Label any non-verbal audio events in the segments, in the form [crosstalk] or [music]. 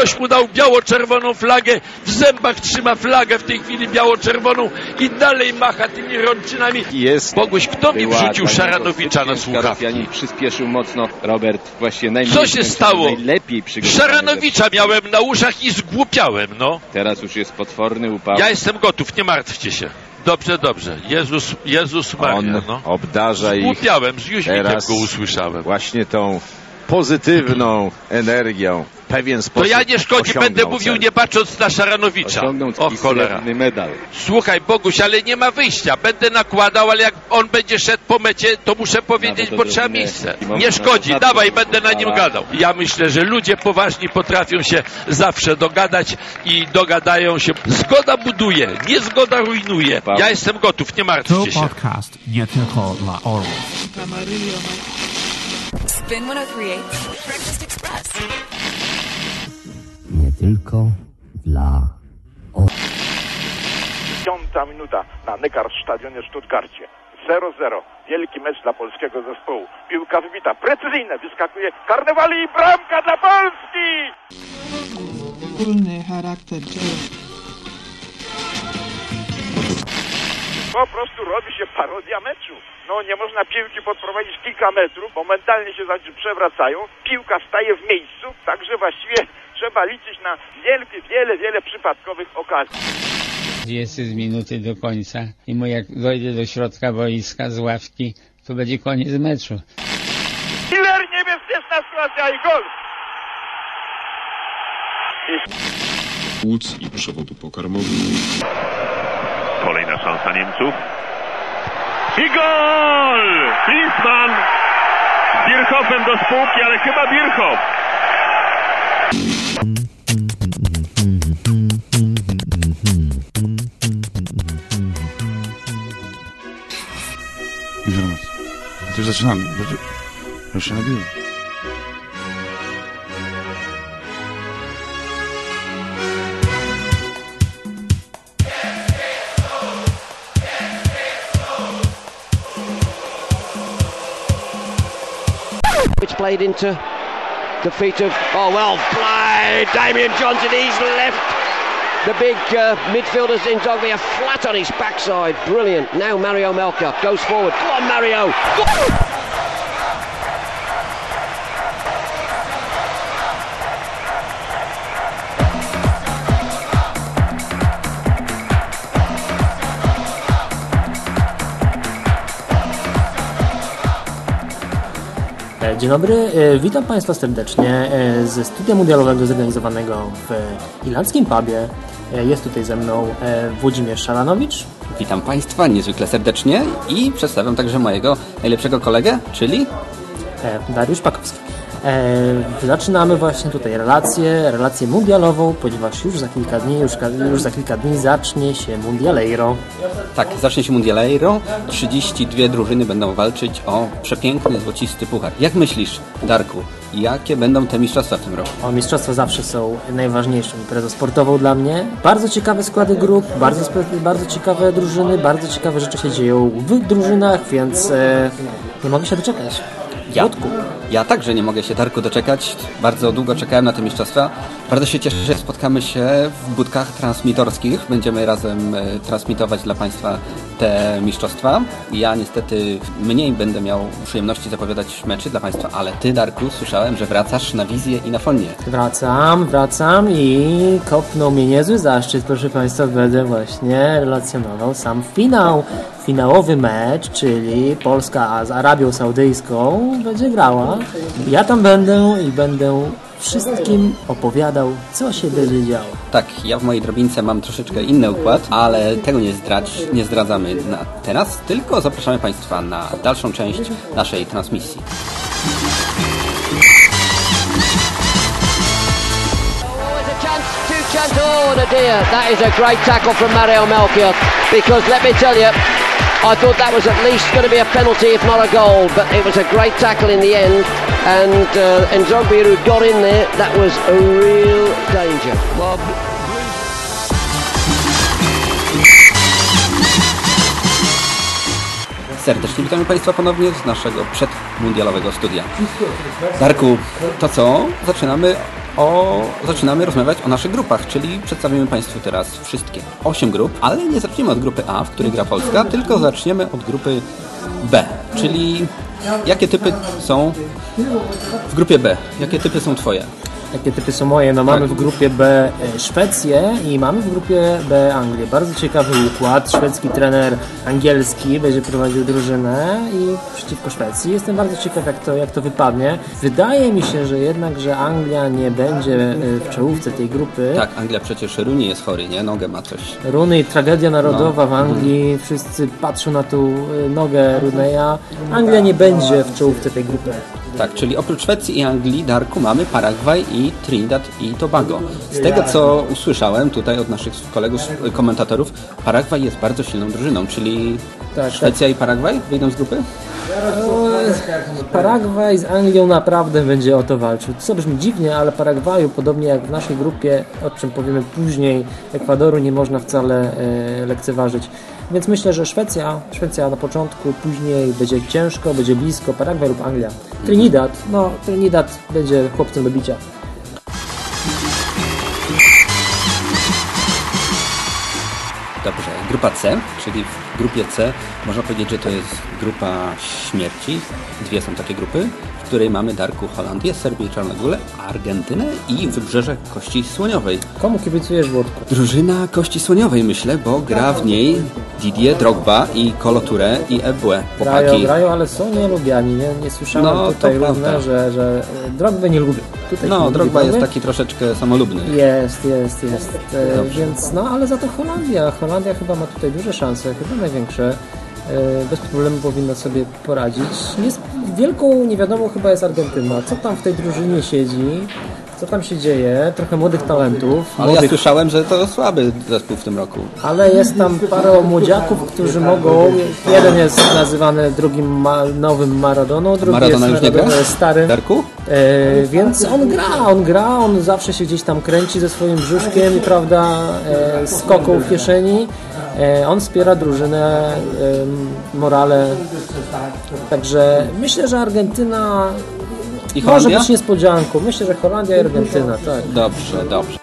Ktoś mu dał biało-czerwoną flagę, w zębach trzyma flagę w tej chwili biało-czerwoną i dalej macha tymi rączynami. Jest. Boguś, kto mi wrzucił Szaranowicza na słuchawki? Przyspieszył mocno. Robert właściwie najmniej Co się stało? Najlepiej. Szaranowicza miałem na uszach i zgłupiałem, no. Teraz już jest potworny upał. Ja jestem gotów, nie martwcie się. Dobrze, dobrze. Jezus, Jezus Maria, On no. obdarza ich Zgłupiałem, z Jóźwikiem teraz go usłyszałem. właśnie tą pozytywną energią. Pewien To sposób ja nie szkodzi, będę mówił cel. nie patrząc na Szaranowicza. O cholera. medal. Słuchaj, Boguś, ale nie ma wyjścia. Będę nakładał, ale jak on będzie szedł po mecie, to muszę powiedzieć, bo to trzeba miejsce. Nie szkodzi, to dawaj, będę na nim gadał. Ja myślę, że ludzie poważni potrafią się zawsze dogadać i dogadają się. Zgoda buduje, niezgoda rujnuje. Ja jestem gotów, nie To martwcie się. podcast nie tylko dla orłów. Spin 1038 Breakfast Express. Nie tylko dla Piąta minuta na Neckar-Stadionie w Stuttgarcie. 0-0. Wielki mecz dla polskiego zespołu. Piłka wybita, precyzyjne, wyskakuje Karnewali i bramka dla Polski! Wspólny charakter. Po prostu robi się parodia meczu. No nie można piłki podprowadzić kilka metrów, momentalnie się przewracają, piłka staje w miejscu, także właściwie trzeba liczyć na wielkie, wiele, wiele przypadkowych okazji. 20 z minuty do końca i mu jak dojdzie do środka boiska z ławki, to będzie koniec meczu. Killer, niebezpieczna sytuacja i gol! płuc i przewodu pokarmowego. Kolejna szansa Niemców. I gol! Klinsmann z Birchhoffem do spółki, ale chyba Birchhoff. It's played into the feet of, oh well played, Damien Johnson, he's left the big uh, midfielders in Dogby are flat on his backside, brilliant. Now Mario Melka goes forward, go on Mario! Go- Dzień dobry, e, witam Państwa serdecznie e, ze studia mundialowego zorganizowanego w irlandzkim pubie. E, Jest tutaj ze mną Włodzimierz Szaranowicz. Witam Państwa niezwykle serdecznie i przedstawiam także mojego najlepszego kolegę, czyli Dariusz Pakowski. E, Zaczynamy właśnie tutaj relację, relację mundialową, ponieważ już za kilka dni, już, już za kilka dni zacznie się Mundialeiro. tak, zacznie się Mundialeiro. 32 drużyny będą walczyć o przepiękny, złocisty puchar. Jak myślisz, Darku, jakie będą te mistrzostwa w tym roku? O, mistrzostwa zawsze są najważniejszą imprezą sportową dla mnie. Bardzo ciekawe składy grup, bardzo, bardzo ciekawe drużyny, bardzo ciekawe rzeczy się dzieją w drużynach, więc e, nie mogę się doczekać. Ja, ja także nie mogę się, Darku, doczekać. Bardzo długo czekałem na te mistrzostwa. Bardzo się cieszę, że spotkamy się w budkach transmitorskich. Będziemy razem e, transmitować dla Państwa te mistrzostwa. Ja niestety mniej będę miał przyjemności zapowiadać meczy dla Państwa, ale Ty, Darku, słyszałem, że wracasz na wizję i na fonię. Wracam, wracam i kopnął mnie niezły zaszczyt, proszę Państwa, będę właśnie relacjonował sam finał. Finałowy mecz, czyli Polska z Arabią Saudyjską będzie grała. Ja tam będę i będę wszystkim opowiadał, co się będzie działo. Tak, ja w mojej drobince mam troszeczkę inny układ, ale tego nie, zdradź, nie zdradzamy na teraz, tylko zapraszamy Państwa na dalszą część naszej transmisji. Oh and a dear, that is a great tackle from Mario Melchior, because let me tell you, I thought that was at least going to be a penalty, if not a goal, but it was a great tackle in the end, and uh, Nzogbi who got in there, that was a real danger. Well, Serdecznie witamy Państwa ponownie z naszego przedmundialowego studia. Darku, to co? Zaczynamy o, zaczynamy rozmawiać o naszych grupach, czyli przedstawimy Państwu teraz wszystkie 8 grup, ale nie zaczniemy od grupy A, w której gra Polska, tylko zaczniemy od grupy B, czyli jakie typy są w grupie B? Jakie typy są Twoje? Jakie typy są moje? No mamy w grupie B e, Szwecję i mamy w grupie B Anglię. Bardzo ciekawy układ. Szwedzki trener angielski będzie prowadził drużynę i przeciwko Szwecji. Jestem bardzo ciekaw jak to, jak to wypadnie. Wydaje mi się, że jednak, że Anglia nie będzie e, w czołówce tej grupy. Tak, Anglia przecież Rooney jest chory, nie? Nogę ma coś. Rooney, tragedia narodowa No. w Anglii. Wszyscy patrzą na tą e, nogę Rooney'a. Anglia nie będzie w czołówce tej grupy. Tak, czyli oprócz Szwecji i Anglii, Darku, mamy Paragwaj i Trinidad i Tobago. Z tego, co usłyszałem tutaj od naszych kolegów, komentatorów, Paragwaj jest bardzo silną drużyną, czyli Tak, Szwecja i Paragwaj wyjdą z grupy? Paragwaj z Anglią naprawdę będzie o to walczył. Co brzmi dziwnie, ale Paragwaju, podobnie jak w naszej grupie, o czym powiemy później, Ekwadoru nie można wcale e, lekceważyć. Więc myślę, że Szwecja, Szwecja na początku, później będzie ciężko, będzie blisko, Paragwaj lub Anglia. Trinidad, no Trinidad będzie chłopcem do bicia. Dobrze, grupa C, czyli w grupie C można powiedzieć, że to jest grupa śmierci. Dwie są takie grupy, której mamy Darku Holandię, Serbię i Czarnogórę, Argentynę i Wybrzeże Kości Słoniowej. Komu kibicujesz, Włodku? Drużyna Kości Słoniowej myślę, bo gra w niej Didier Drogba i Kolo Touré i Ebue. Grają, grają, ale są nielubiani. Nie, nie słyszałem No, tutaj równe, że, że Drogby nie lubię. Tutaj No, Drogba jest taki troszeczkę samolubny. Jest, jest, jest. E, więc no, ale za to Holandia. Holandia chyba ma tutaj duże szanse, chyba największe. E, bez problemu powinna sobie poradzić. Jest, wielką niewiadomą chyba jest Argentyna. Co tam w tej drużynie siedzi? Co tam się dzieje? Trochę młodych talentów. Ale ja młodych, słyszałem, że to słaby zespół w tym roku. ale jest tam parę młodziaków, którzy mogą. Jeden jest nazywany drugim ma, nowym Maradoną, drugi Maradona jest, już? Maradona starym. Darku? E, więc on gra, on gra, on zawsze się gdzieś tam kręci ze swoim brzuszkiem prawda, e, skoką w kieszeni. E, on wspiera drużynę, morale. Także myślę, że Argentyna I może Holandia? być niespodzianką. Myślę, że Holandia i Argentyna, tak. Dobrze, dobrze.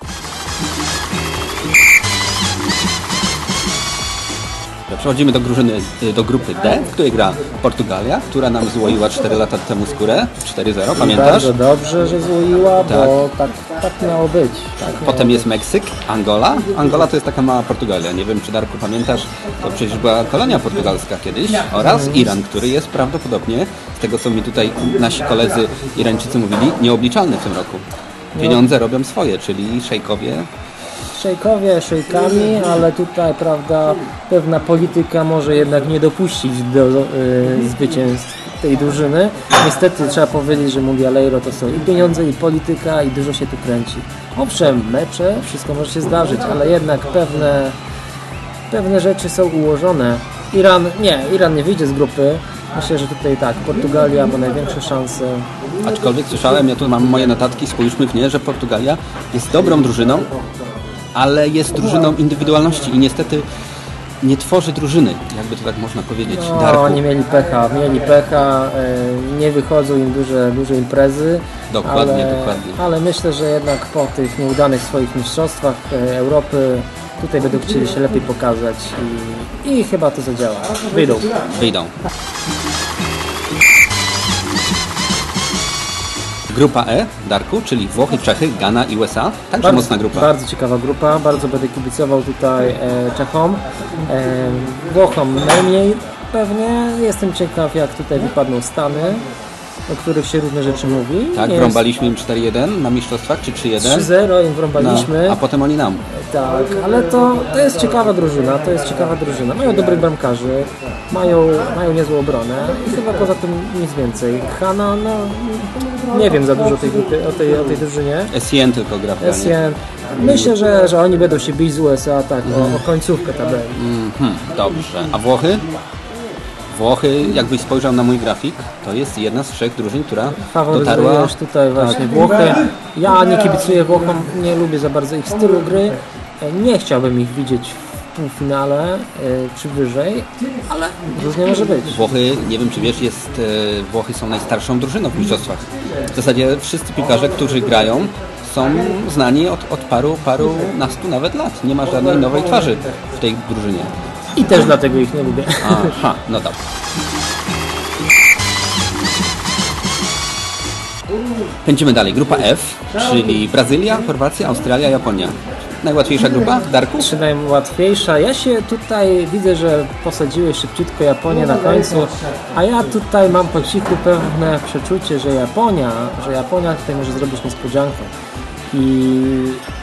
Przechodzimy do, drużyny, y, do grupy D, w której gra Portugalia, która nam złoiła 4 lata temu skórę. 4-0, pamiętasz? Bardzo dobrze, że złoiła, bo tak, tak miało być. Tak miało Potem jest Meksyk, Angola. Angola to jest taka mała Portugalia. Nie wiem, czy Darku pamiętasz, to przecież była kolonia portugalska kiedyś. Oraz Iran, który jest prawdopodobnie, z tego co mi tutaj nasi koledzy Irańczycy mówili, nieobliczalny w tym roku. Pieniądze robią swoje, czyli szejkowie Szejkowie szejkami, ale tutaj, prawda, pewna polityka może jednak nie dopuścić do y, zwycięstw tej drużyny. Niestety trzeba powiedzieć, że Mundialeiro to są i pieniądze, i polityka, i dużo się tu kręci. Owszem, mecze, wszystko może się zdarzyć, ale jednak pewne, pewne rzeczy są ułożone. Iran, nie, Iran nie wyjdzie z grupy. Myślę, że tutaj tak, Portugalia ma największe szanse. Aczkolwiek słyszałem, ja tu mam moje notatki, spójrzmy w nie, że Portugalia jest dobrą drużyną, ale jest drużyną indywidualności i niestety nie tworzy drużyny, jakby to tak można powiedzieć. No, Darku, oni mieli pecha, mieli pecha, e, nie wychodzą im duże, duże imprezy. Dokładnie, ale, dokładnie. Ale myślę, że jednak po tych nieudanych swoich mistrzostwach e, Europy tutaj będą chcieli się lepiej pokazać i, i chyba to zadziała. Wyjdą. wyjdą. Grupa E, Darku, czyli Włochy, Czechy, Ghana i USA. Także mocna grupa. Bardzo ciekawa grupa, bardzo będę kibicował tutaj e, Czechom. E, Włochom najmniej pewnie. Jestem ciekaw jak tutaj wypadną Stany, o których się różne rzeczy mówi. Tak, Nie jest- wrąbaliśmy im 4-1 na mistrzostwach, czy 3-1? 3-0 im wrąbaliśmy. No, a potem oni nam. Tak, ale to, to jest ciekawa drużyna, to jest ciekawa drużyna. Mają dobrych bramkarzy, mają, mają niezłą obronę i chyba poza tym nic więcej. Hanna, no nie wiem za dużo o tej, o tej, o tej drużynie. SCN tylko gra w. SN. Myślę, że, że oni będą się bić z USA tak, o, o końcówkę tabeli. Mhm, dobrze. A Włochy? Włochy, jakbyś spojrzał na mój grafik, to jest jedna z trzech drużyn, która dotarła... Tutaj właśnie Tak. Włochy. Ja nie kibicuję Włochom, nie lubię za bardzo ich stylu gry. Nie chciałbym ich widzieć w półfinale e, czy wyżej, ale różnie może być. Włochy, nie wiem czy wiesz, jest, e, Włochy są najstarszą drużyną w mistrzostwach. W zasadzie wszyscy piłkarze, którzy grają, są znani od, od paru, paru nastu nawet lat. Nie ma żadnej nowej twarzy w tej drużynie. I też dlatego ich nie lubię. Aha, no dobra. Pędzimy dalej. Grupa F, czyli Brazylia, Chorwacja, Australia, Japonia. Najłatwiejsza grupa? Darku? Czy najłatwiejsza? Ja się tutaj widzę, że posadziłeś szybciutko Japonię na końcu, a ja tutaj mam po cichu pewne przeczucie, że Japonia, że Japonia tutaj może zrobić niespodziankę. I,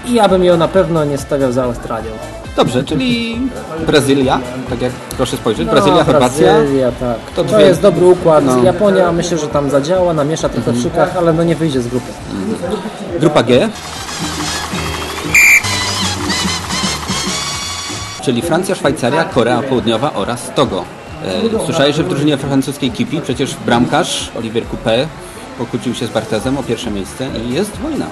I ja bym ją na pewno nie stawiał za Australią. Dobrze, czyli Brazylia, tak jak proszę spojrzeć, No, Brazylia, Chorwacja. Brazylia, tak. To jest dobry układ. No. Japonia myślę, że tam zadziała, namiesza trochę w szykach, ale no nie wyjdzie z grupy. Grupa G. Czyli Francja, Szwajcaria, Korea Południowa oraz Togo. E, Słyszałeś, że w drużynie francuskiej Kipi przecież bramkarz Olivier Coupé pokłócił się z Bartezem o pierwsze miejsce i jest wojna.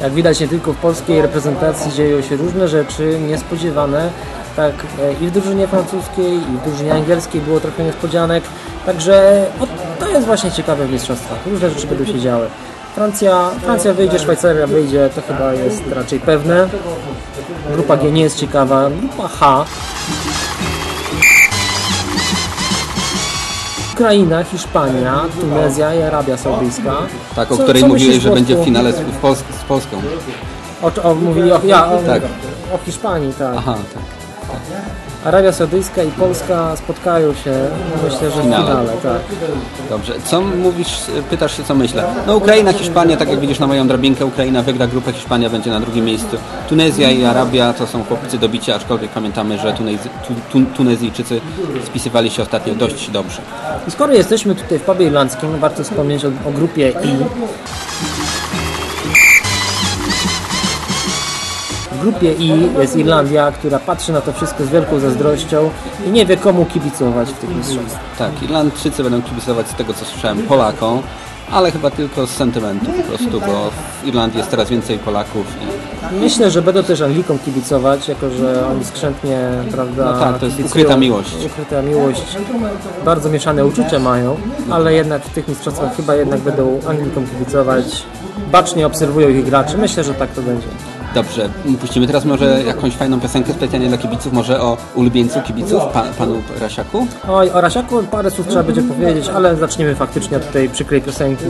Jak widać, nie tylko w polskiej reprezentacji dzieją się różne rzeczy niespodziewane. Tak e, i w drużynie francuskiej, i w drużynie angielskiej było trochę niespodzianek. Także to jest właśnie ciekawe w mistrzostwach. Różne rzeczy będą się działy. Francja, Francja wyjdzie, Szwajcaria wyjdzie, to chyba jest raczej pewne. Grupa G nie jest ciekawa. Grupa H. Ukraina, Hiszpania, Tunezja i Arabia Saudyjska. Tak, o Co- której co mówiłeś, że będzie w finale z, w z Polską. O, o, mówili o, ja, o, Tak. o Hiszpanii, tak. Aha, tak. Arabia Saudyjska i Polska spotkają się, myślę, że w Finale. finale, tak. Dobrze. Co mówisz, pytasz się, co myślę? No Ukraina, Hiszpania, tak jak widzisz na moją drabinkę, Ukraina wygra grupę, Hiszpania będzie na drugim miejscu. Tunezja i Arabia to są chłopcy do bicia, aczkolwiek pamiętamy, że Tunezji, tu, tu, Tunezyjczycy spisywali się ostatnio dość dobrze. I skoro jesteśmy tutaj w pubie irlandzkim, warto wspomnieć o, o grupie I. W grupie I jest Irlandia, która patrzy na to wszystko z wielką zazdrością i nie wie komu kibicować w tych mistrzostwach. Tak, Irlandczycy będą kibicować z tego, co słyszałem, Polakom, ale chyba tylko z sentymentu po prostu, bo w Irlandii jest coraz więcej Polaków i Myślę, że będą też Anglikom kibicować, jako że oni skrzętnie, prawda, No tak, to jest kibicują. ukryta miłość. Ukryta miłość. Bardzo mieszane uczucia mają, ale jednak w tych mistrzostwach chyba jednak będą Anglikom kibicować. Bacznie obserwują ich graczy. Myślę, że tak to będzie. Dobrze, puścimy teraz może jakąś fajną piosenkę specjalnie dla kibiców, może o ulubieńcu kibiców, pa, panu Rasiaku? Oj, o Rasiaku parę słów trzeba będzie powiedzieć, ale zaczniemy faktycznie od tej przykrej piosenki.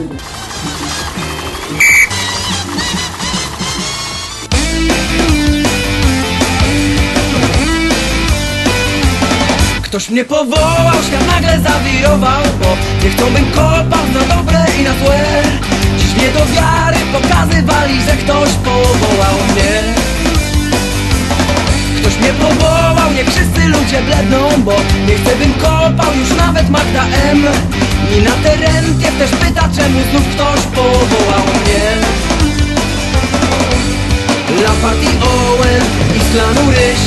Ktoś mnie powołał, świat nagle zawirował Bo nie chcą bym kopał na dobre i na złe Mnie do wiary pokazywali, że ktoś powołał mnie. Ktoś mnie powołał, nie wszyscy ludzie bledną Bo nie chcę bym kopał już nawet Magda M. Nina Terentiew też pyta, czemu znów ktoś powołał mnie. Lampard i Owen i z klanu Ryś.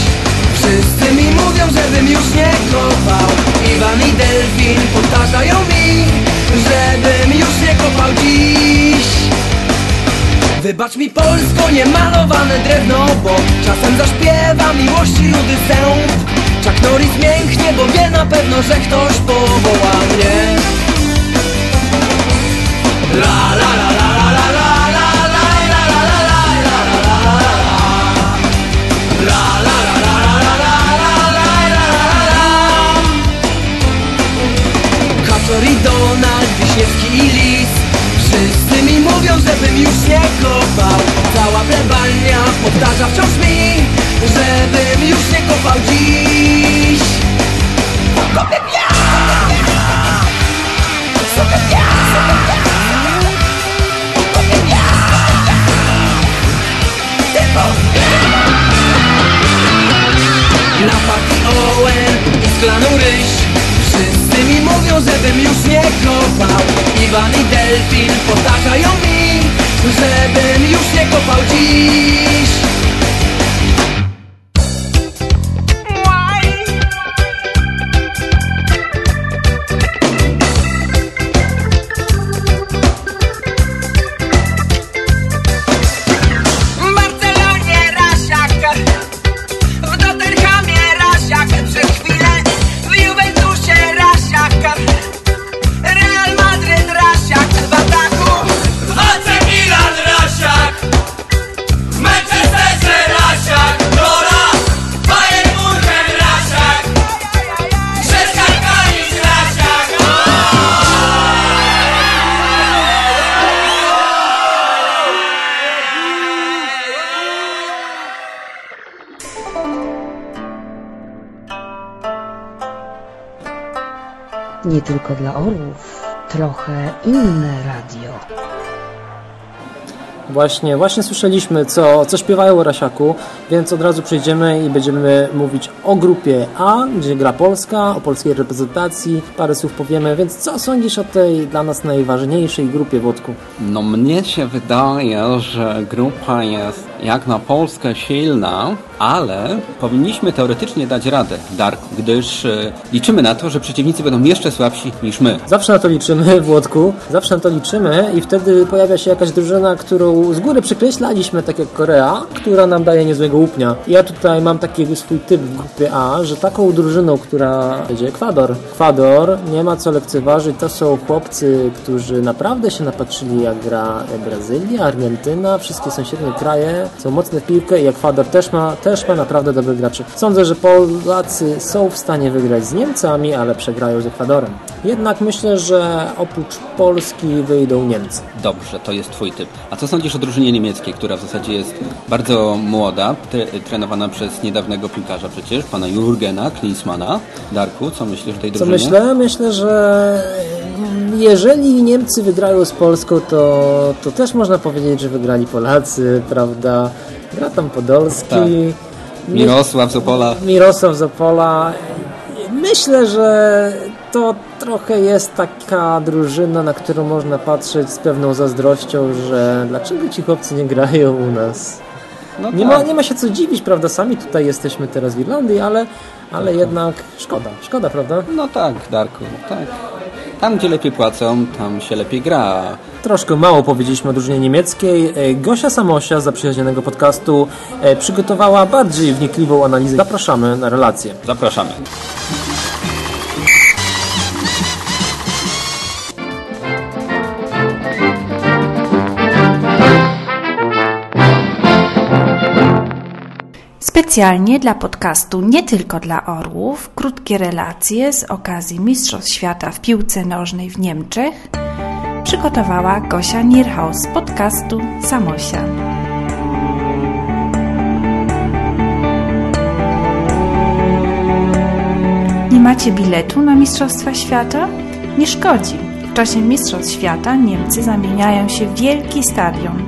Wszyscy mi mówią, żebym już nie kopał. Iwan i Delfin powtarzają mi Żebym już nie kopał dziś. Wybacz mi Polsko, niemalowane drewno Bo czasem zaśpiewa miłości rudy sęp. Chuck Norris mięknie, bo wie na pewno, że ktoś powoła mnie. La la la la la Donald, Wiśniewski i Lis Wszyscy mi mówią, żebym już nie kopał Cała plebania powtarza wciąż mi Żebym już nie kopał dziś Kopię ja! Kopię ja! Kopię ja! Tylko Lampard i Owen i z klanu Ryś Wszyscy mi mówią, żebym już nie kopał. Iwan i Delfin powtarzają mi Żebym już nie kopał dziś Nie tylko dla orłów, trochę inne radio. Właśnie, właśnie słyszeliśmy, co, co śpiewają o Rasiaku, więc od razu przejdziemy i będziemy mówić o grupie A, gdzie gra Polska, o polskiej reprezentacji, parę słów powiemy, więc co sądzisz o tej dla nas najważniejszej grupie Włodku? No mnie się wydaje, że grupa jest jak na Polskę silna, ale powinniśmy teoretycznie dać radę, Dark, gdyż e, liczymy na to, że przeciwnicy będą jeszcze słabsi niż my. Zawsze na to liczymy, [laughs] Włodku, zawsze na to liczymy i wtedy pojawia się jakaś drużyna, którą z góry przekreślaliśmy, tak jak Korea, która nam daje niezłego łupnia. Ja tutaj mam taki swój typ w grupie A, że taką drużyną, która będzie Ekwador. Ekwador nie ma co lekceważyć, to są chłopcy, którzy naprawdę się napatrzyli jak gra Brazylia, Argentyna, wszystkie sąsiednie kraje są mocne w piłkę i Ekwador też ma, też ma naprawdę dobrych graczy. Sądzę, że Polacy są w stanie wygrać z Niemcami, ale przegrają z Ekwadorem. Jednak myślę, że oprócz Polski wyjdą Niemcy. Dobrze, to jest twój typ. A co sądzisz o drużynie niemieckiej, która w zasadzie jest bardzo młoda, tre trenowana przez niedawnego piłkarza przecież, pana Jurgena Klinsmana. Darku, co myślisz o tej Co drużynie? myślę? Myślę, że jeżeli Niemcy wygrają z Polską, to, to też można powiedzieć, że wygrali Polacy, prawda? Gra tam Podolski. Tak. Mirosław z Opola. Mirosław z Opola. Myślę, że to trochę jest taka drużyna, na którą można patrzeć z pewną zazdrością, że dlaczego ci chłopcy nie grają u nas? No nie, tak. ma, nie ma się co dziwić, prawda? Sami tutaj jesteśmy teraz w Irlandii, ale, ale jednak szkoda, szkoda, prawda? No tak, Darku, tak. Tam, gdzie lepiej płacą, tam się lepiej gra. Troszkę mało powiedzieliśmy o drużynie niemieckiej. E, Gosia Samosia z zaprzyjaźnionego podcastu e, przygotowała bardziej wnikliwą analizę. Zapraszamy na relację. Zapraszamy. Specjalnie dla podcastu Nie tylko dla orłów, krótkie relacje z okazji Mistrzostw Świata w piłce nożnej w Niemczech przygotowała Gosia Nierhaus z podcastu Samosia. Nie macie biletu na Mistrzostwa Świata? Nie szkodzi. W czasie Mistrzostw Świata Niemcy zamieniają się w wielki stadion.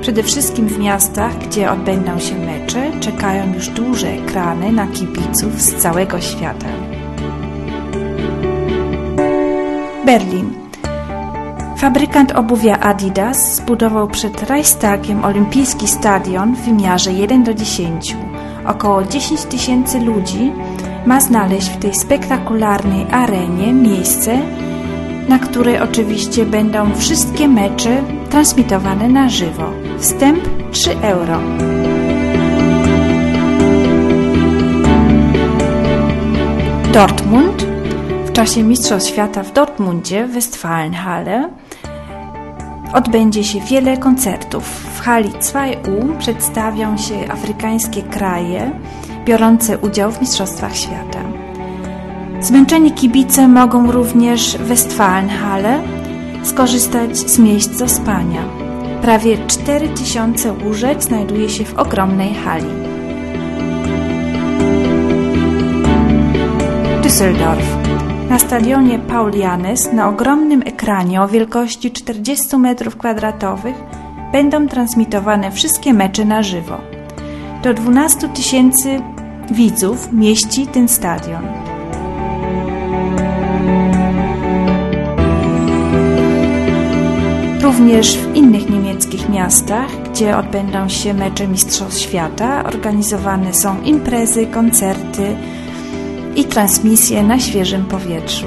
Przede wszystkim w miastach, gdzie odbędą się mecze, czekają już duże ekrany na kibiców z całego świata. Berlin. Fabrykant obuwia Adidas zbudował przed Reichstagiem olimpijski stadion w wymiarze 1 do 10. Około 10 tysięcy ludzi ma znaleźć w tej spektakularnej arenie miejsce, na której oczywiście będą wszystkie mecze transmitowane na żywo. Wstęp 3 euro. Dortmund. W czasie Mistrzostw Świata w Dortmundzie, Westfalenhalle, odbędzie się wiele koncertów. W hali 2U przedstawią się afrykańskie kraje biorące udział w Mistrzostwach Świata. Zmęczeni kibice mogą również w Westfalenhalle skorzystać z miejsc do spania. Prawie 4000 łóżek znajduje się w ogromnej hali. Düsseldorf. Na stadionie Paulianes na ogromnym ekranie o wielkości 40 m2 będą transmitowane wszystkie mecze na żywo. Do 12 tysięcy widzów mieści ten stadion. Również w innych niemieckich miastach, gdzie odbędą się mecze Mistrzostw Świata, organizowane są imprezy, koncerty i transmisje na świeżym powietrzu.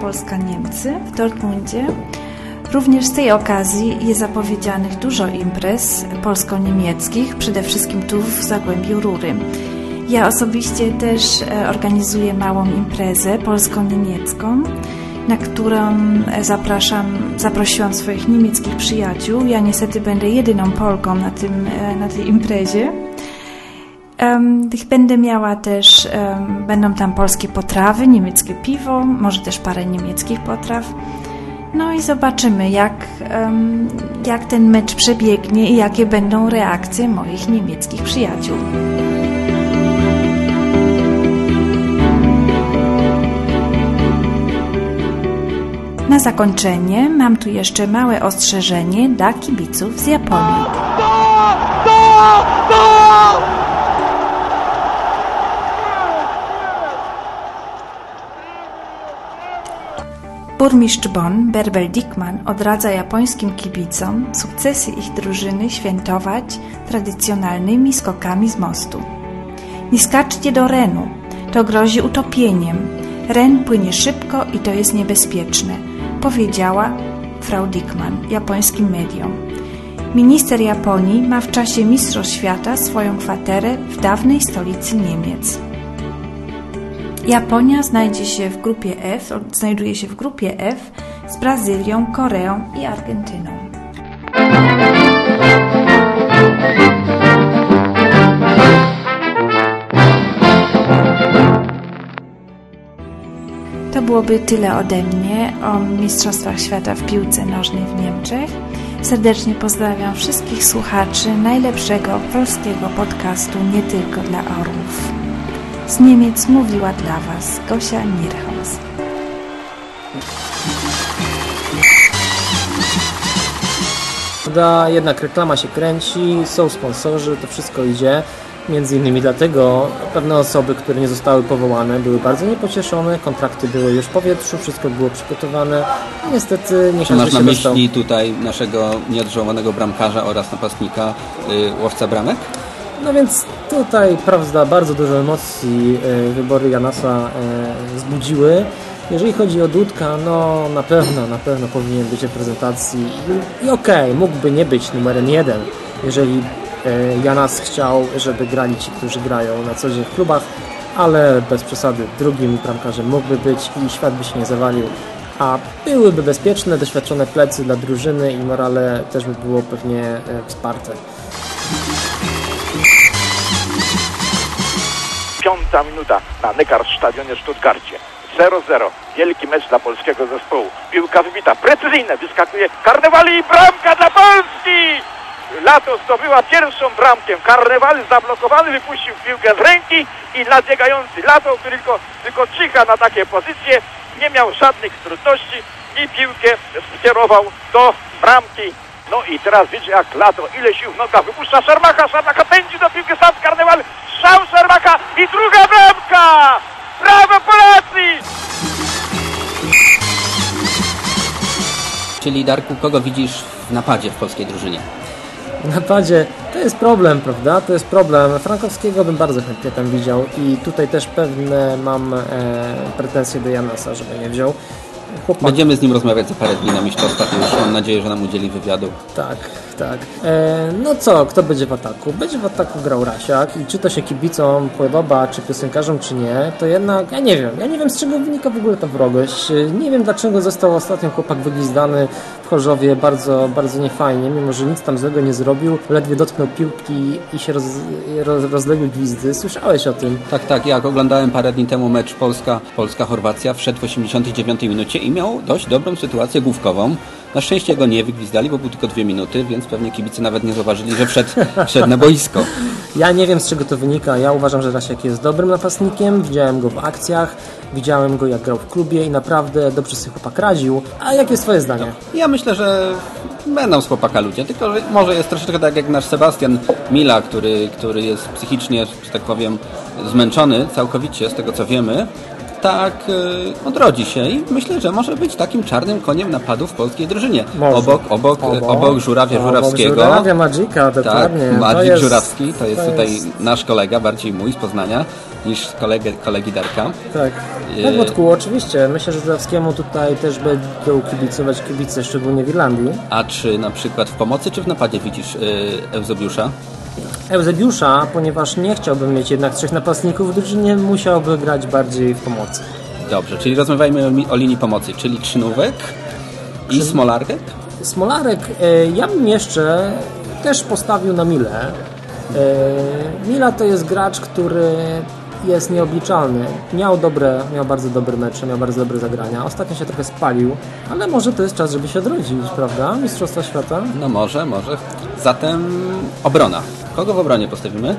Polska-Niemcy w Dortmundzie. Również z tej okazji jest zapowiedzianych dużo imprez polsko-niemieckich, przede wszystkim tu w Zagłębiu Rury. Ja osobiście też organizuję małą imprezę polsko-niemiecką, na którą zapraszam, zaprosiłam swoich niemieckich przyjaciół. Ja niestety będę jedyną Polką na, tym, na tej imprezie. Będę miała też, będą tam polskie potrawy, niemieckie piwo, może też parę niemieckich potraw. No i zobaczymy, jak, jak ten mecz przebiegnie i jakie będą reakcje moich niemieckich przyjaciół. Na zakończenie mam tu jeszcze małe ostrzeżenie dla kibiców z Japonii. Burmistrz Bonn, Berbel Dickmann, odradza japońskim kibicom sukcesy ich drużyny świętować tradycjonalnymi skokami z mostu. Nie skaczcie do Renu, to grozi utopieniem. Ren płynie szybko i to jest niebezpieczne, powiedziała Frau Dickmann japońskim mediom. Minister Japonii ma w czasie Mistrzostw Świata swoją kwaterę w dawnej stolicy Niemiec. Japonia znajdzie się w grupie F, znajduje się w grupie F z Brazylią, Koreą i Argentyną. Byłoby tyle ode mnie o Mistrzostwach Świata w piłce nożnej w Niemczech. Serdecznie pozdrawiam wszystkich słuchaczy najlepszego polskiego podcastu nie tylko dla orłów. Z Niemiec mówiła dla Was Gosia Nierhaus. Jednak reklama się kręci, są sponsorzy, to wszystko idzie. Między innymi dlatego pewne osoby, które nie zostały powołane, były bardzo niepocieszone, kontrakty były już w powietrzu, wszystko było przygotowane. Niestety nie Czy masz na się dostał. myśli tutaj naszego nieodżałowanego bramkarza oraz napastnika, y, łowca bramek? No więc tutaj, prawda, bardzo dużo emocji e, wybory Janasa e, wzbudziły. Jeżeli chodzi o Dudka, no na pewno, na pewno powinien być w reprezentacji i, okej, mógłby nie być numerem jeden, jeżeli Janas chciał, żeby grali ci, którzy grają na co dzień w klubach, ale bez przesady drugim bramkarzem mógłby być i świat by się nie zawalił, a byłyby bezpieczne, doświadczone plecy dla drużyny i morale też by było pewnie e, wsparte. Piąta minuta na Neckarstadionie w Stuttgarcie. 0-0. Wielki mecz dla polskiego zespołu. Piłka wybita, precyzyjne, wyskakuje Karnewali i bramka dla Polski! Lato zdobyła pierwszą bramkę. Karnewali zablokowany, wypuścił piłkę z ręki i nadbiegający Lato, który tylko, tylko czyha na takie pozycje, nie miał żadnych trudności i piłkę skierował do bramki. No i teraz widzicie jak Lato, ile sił w nogach, wypuszcza Szermaka, Szermaka pędzi do piłki sam Karnewal, strzał Szermaka i druga bramka! Brawo Polacy! Czyli Darku, kogo widzisz w napadzie w polskiej drużynie? W napadzie to jest problem, prawda? To jest problem. Frankowskiego bym bardzo chętnie tam widział i tutaj też pewne mam e, pretensje do Janasa, żeby nie wziął. Chłopak, Będziemy z nim rozmawiać za parę dni na mistrzostwach już mam nadzieję, że nam udzieli wywiadu. tak, tak. E, no co, kto będzie w ataku? Będzie w ataku grał Rasiak i czy to się kibicom podoba, czy piosenkarzom, czy nie, to jednak, ja nie wiem. Ja nie wiem, z czego wynika w ogóle ta wrogość. E, Nie wiem, dlaczego został ostatnio chłopak wygwizdany w Chorzowie bardzo, bardzo niefajnie, mimo że nic tam złego nie zrobił. Ledwie dotknął piłki i się roz, roz, rozległy gwizdy. Słyszałeś o tym? Tak, tak, jak oglądałem parę dni temu mecz Polska, Polska-Chorwacja, wszedł w 89 minucie i miał dość dobrą sytuację główkową. Na szczęście go nie wygwizdali, bo był tylko dwie minuty, więc pewnie kibice nawet nie zauważyli, że wszedł, [laughs] wszedł na boisko. Ja nie wiem z czego to wynika. Ja uważam, że Rasiak jest dobrym napastnikiem. Widziałem go w akcjach, widziałem go jak grał w klubie i naprawdę dobrze sobie chłopak radził. A jakie jest twoje zdanie? Ja myślę, że będą z chłopaka ludzie, tylko że może jest troszeczkę tak jak nasz Sebastian Mila, który, który jest psychicznie, że tak powiem, zmęczony całkowicie z tego co wiemy. Tak y, odrodzi się i myślę, że może być takim czarnym koniem napadu w polskiej drużynie. Może. Obok, obok, obok, obok Żurawia Obok Żurawskiego. Żurawia Magika, dokładnie. Tak, To Madzik jest- Żurawski, to jest to tutaj jest- nasz kolega, bardziej mój z Poznania, niż kolegę, kolegi Darka. Tak. Tak, Wodku, oczywiście. Myślę, że Żurawskiemu tutaj też będą kibicować kibice, szczególnie w Irlandii. A czy na przykład w pomocy, czy w napadzie widzisz y, Eusebiusza? Eusebiusza, ponieważ nie chciałbym mieć jednak trzech napastników w drużynie, musiałby grać bardziej w pomocy. Dobrze, czyli rozmawiajmy o, o linii pomocy, czyli Trzynówek i Smolarek? Smolarek, e, ja bym jeszcze też postawił na Milę. E, Mila to jest gracz, który jest nieobliczalny. Miał dobre, miał bardzo dobre mecze, miał bardzo dobre zagrania. Ostatnio się trochę spalił, ale może to jest czas, żeby się odrodzić, prawda? Mistrzostwa Świata? No może, może. Zatem obrona. Kogo w obronie postawimy?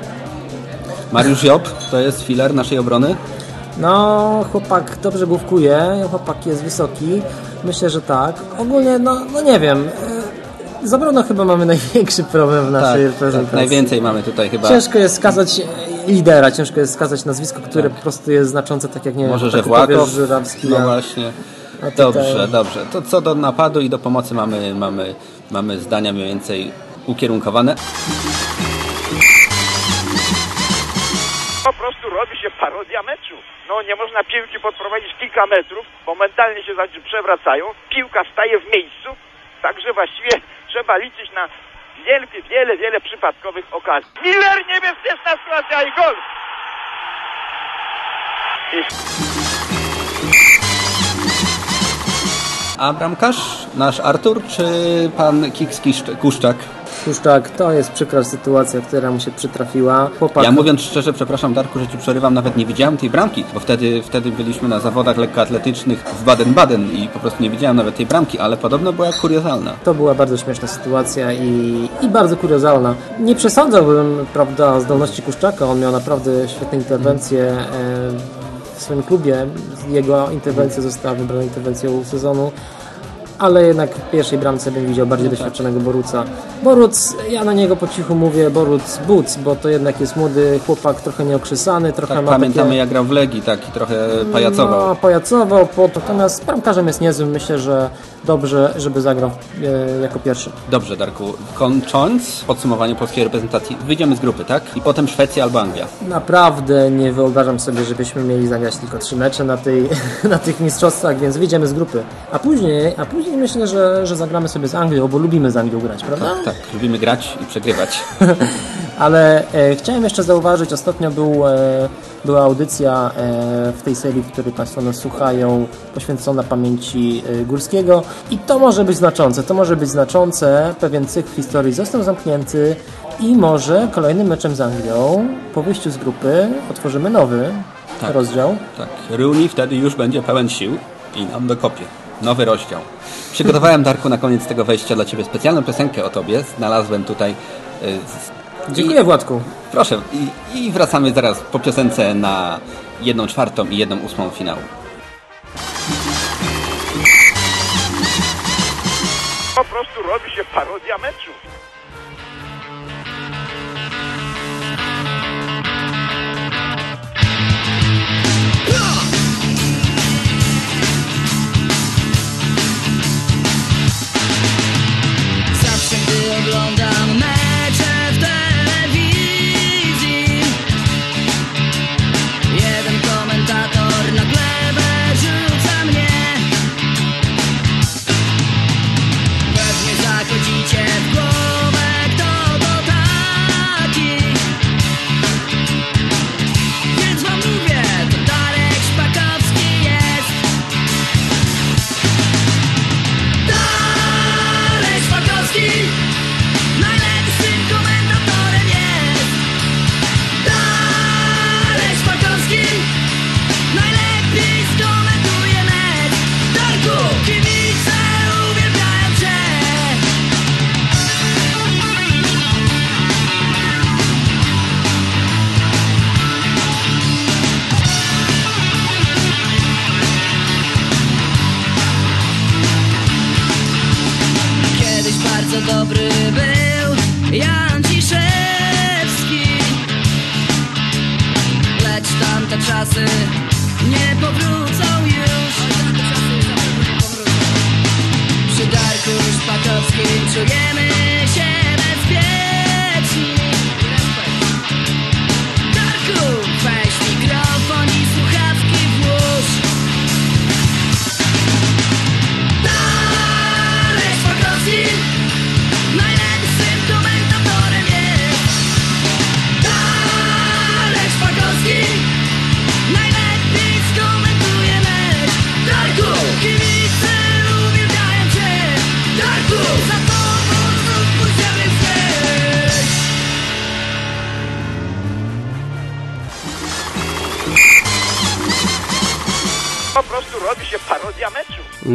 Mariusz Job to jest filar naszej obrony. No, chłopak dobrze główkuje, chłopak jest wysoki. Myślę, że tak. Ogólnie, no, no nie wiem. e, Z obroną chyba mamy [laughs] największy problem w naszej tak, reprezentacji. tak, najwięcej mamy tutaj chyba. Ciężko jest skazać lidera, ciężko jest skazać nazwisko, które po prostu jest znaczące, tak jak nie Może, wiem, że Żurawski, No właśnie. Dobrze, dobrze. To co do napadu i do pomocy mamy, mamy, mamy zdania mniej więcej ukierunkowane. Po prostu robi się parodia meczu. No nie można piłki podprowadzić kilka metrów, momentalnie się przewracają, piłka staje w miejscu, także właściwie [laughs] trzeba liczyć na wielkie, wiele, wiele przypadkowych okazji. Miller, niebezpieczna sytuacja i gol! A bramkarz, nasz Artur, czy pan Kiks Kiszcz- Kuszczak? Puszczak, to jest przykra sytuacja, która mu się przytrafiła. Chłopak, Ja mówiąc szczerze, przepraszam Darku, że ci przerywam, nawet nie widziałem tej bramki, bo wtedy, wtedy byliśmy na zawodach lekkoatletycznych w Baden-Baden i po prostu nie widziałem nawet tej bramki, ale podobno była kuriozalna. To była bardzo śmieszna sytuacja i, i bardzo kuriozalna. Nie przesądzałbym, prawda, zdolności Kuszczaka. On miał naprawdę świetne interwencje e, w swoim klubie. Jego interwencja została wybrana interwencją sezonu. Ale jednak w pierwszej bramce bym widział bardziej doświadczonego Boruca. Boruc, ja na niego po cichu mówię Boruc Buc, bo to jednak jest młody chłopak, trochę nieokrzesany, trochę Tak, ma pamiętamy takie... jak grał w Legii, tak, i trochę pajacował. No, pajacował, po, natomiast bramkarzem jest niezłym. Myślę, że dobrze, żeby zagrał e, jako pierwszy. Dobrze, Darku, kończąc podsumowanie polskiej reprezentacji, wyjdziemy z grupy, tak? I potem Szwecja albo Anglia. Naprawdę nie wyobrażam sobie, żebyśmy mieli zagrać tylko trzy mecze na, tej, [laughs] na tych mistrzostwach, więc wyjdziemy z grupy. A później, a później myślę, że, że zagramy sobie z Anglią, bo lubimy z Anglią grać, prawda? Tak, tak, lubimy grać i przegrywać. [laughs] Ale e, chciałem jeszcze zauważyć, ostatnio był, e, była audycja e, w tej serii, w której Państwo nas słuchają, poświęcona pamięci e, Górskiego i to może być znaczące, to może być znaczące, pewien cykl historii został zamknięty i może kolejnym meczem z Anglią po wyjściu z grupy otworzymy nowy rozdział. Tak, Rooney wtedy już będzie pełen sił i nam dokopie. Nowy rozdział. Przygotowałem, Darku, na koniec tego wejścia dla Ciebie specjalną piosenkę o Tobie. Znalazłem tutaj... y, z- Dziękuję i- Władku. Proszę. I, I wracamy zaraz po piosence na jedną czwartą i jedną ósmą finału. Po prostu robi się parodia meczu. Oglądam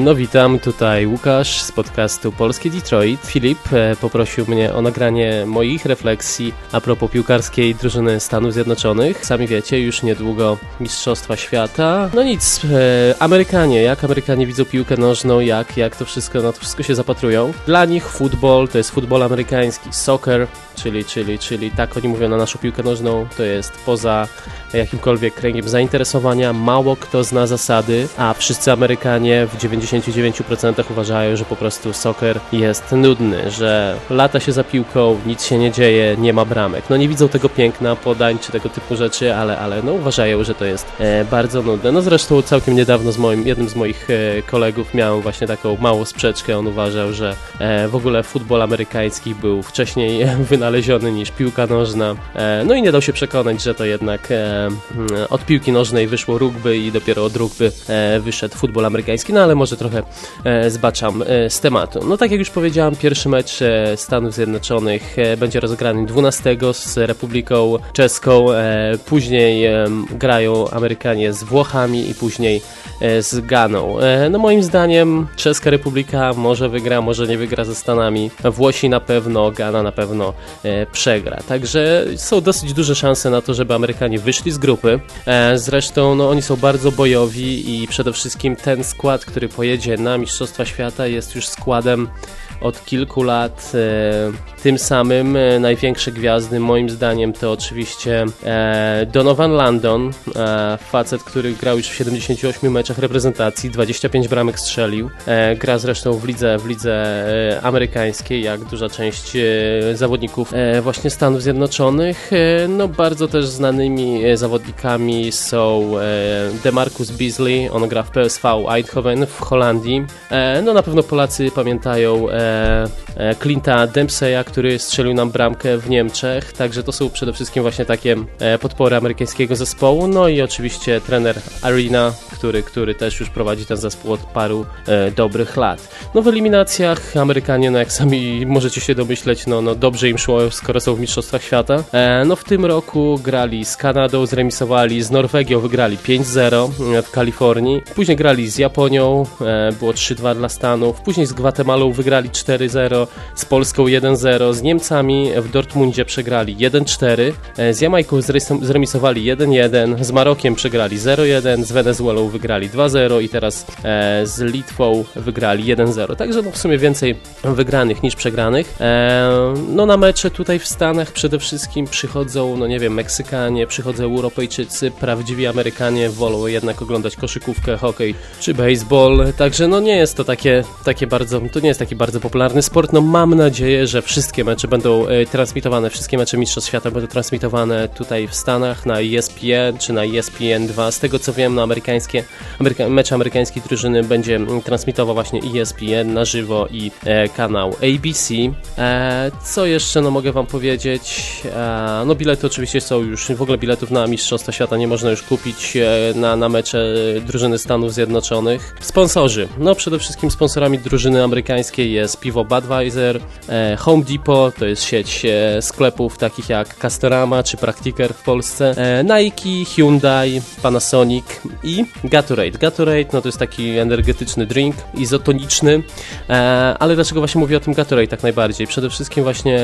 No witam, tutaj Łukasz z podcastu Polskie Detroit. Filip e, poprosił mnie o nagranie moich refleksji a propos piłkarskiej drużyny Stanów Zjednoczonych. Sami wiecie, już niedługo Mistrzostwa Świata. No nic, e, Amerykanie, jak Amerykanie widzą piłkę nożną, jak, jak to wszystko, na to wszystko się zapatrują. Dla nich futbol to jest futbol amerykański, soccer, czyli, czyli, czyli tak oni mówią na naszą piłkę nożną, to jest poza jakimkolwiek kręgiem zainteresowania, mało kto zna zasady, a wszyscy Amerykanie w 99% uważają, że po prostu soccer jest nudny, że lata się za piłką, nic się nie dzieje, nie ma bramek. No nie widzą tego piękna, podań czy tego typu rzeczy, ale, ale no uważają, że to jest e, bardzo nudne. No zresztą całkiem niedawno z moim, jednym z moich e, kolegów miałem właśnie taką małą sprzeczkę, on uważał, że e, w ogóle futbol amerykański był wcześniej [laughs] wynaleziony niż piłka nożna. E, no i nie dał się przekonać, że to jednak e, od piłki nożnej wyszło rugby i dopiero od rugby e, wyszedł futbol amerykański, no ale może trochę e, zbaczam e, z tematu. No tak jak już powiedziałem, pierwszy mecz e, Stanów Zjednoczonych będzie rozegrany 12 z Republiką Czeską, później grają Amerykanie z Włochami i później z Ganą. No moim zdaniem Czeska Republika może wygra, może nie wygra ze Stanami. Włosi na pewno, Gana na pewno przegra. Także są dosyć duże szanse na to, żeby Amerykanie wyszli z grupy. Zresztą no, oni są bardzo bojowi i przede wszystkim ten skład, który pojedzie na Mistrzostwa Świata jest już składem od kilku lat e, tym samym e, największe gwiazdy moim zdaniem to oczywiście e, Donovan Landon, facet, który grał już w 78 meczach reprezentacji, 25 bramek strzelił, gra zresztą w lidze, w lidze amerykańskiej, jak duża część zawodników właśnie Stanów Zjednoczonych. No bardzo też znanymi zawodnikami są Demarcus Beasley, on gra w PSV Eindhoven w Holandii. No na pewno Polacy pamiętają Clint'a Dempseya, który strzelił nam bramkę w Niemczech, także to są przede wszystkim właśnie takie e, podpory amerykańskiego zespołu, no i oczywiście trener Arena, który, który też już prowadzi ten zespół od paru e, dobrych lat. No w eliminacjach Amerykanie, no jak sami [laughs] możecie się domyśleć, no, no dobrze im szło, skoro są w Mistrzostwach Świata. E, no w tym roku grali z Kanadą, zremisowali z Norwegią, wygrali 5-0 w Kalifornii, później grali z Japonią, e, było 3-2 dla Stanów, później z Gwatemalą wygrali 4-0, z Polską 1-0, z Niemcami w Dortmundzie przegrali 1-4, e, z Jamajką zremisowali 1-1, z Marokiem przegrali 0-1, z Wenezuelą wygrali 2-0 i teraz e, z Litwą wygrali 1-0. Także no w sumie więcej wygranych niż przegranych. E, no na mecze tutaj w Stanach przede wszystkim przychodzą, no nie wiem, Meksykanie, przychodzą Europejczycy, prawdziwi Amerykanie wolą jednak oglądać koszykówkę, hokej czy baseball, także no nie jest to takie, takie bardzo, to nie jest taki bardzo popularny sport. No mam nadzieję, że wszystkie mecze będą e, transmitowane, wszystkie mecze Mistrzostw Świata będą transmitowane tutaj w Stanach na ESPN czy na ESPN 2. Z tego co wiem, no amerykańskie, ameryka, mecze amerykańskiej drużyny będzie mm, transmitował właśnie ESPN na żywo i e, kanał ABC. E, co jeszcze no mogę wam powiedzieć? E, no bilety oczywiście są już, w ogóle biletów na Mistrzostwa Świata nie można już kupić e, na, na mecze drużyny Stanów Zjednoczonych. Sponsorzy. No przede wszystkim sponsorami drużyny amerykańskiej jest piwo Budweiser, e, Home Depot, to jest sieć e, sklepów takich jak Castorama czy Praktiker w Polsce, e, Nike, Hyundai, Panasonic i Gatorade. Gatorade no to jest taki energetyczny drink, izotoniczny, ale dlaczego właśnie mówię o tym Gatorade tak najbardziej? Przede wszystkim właśnie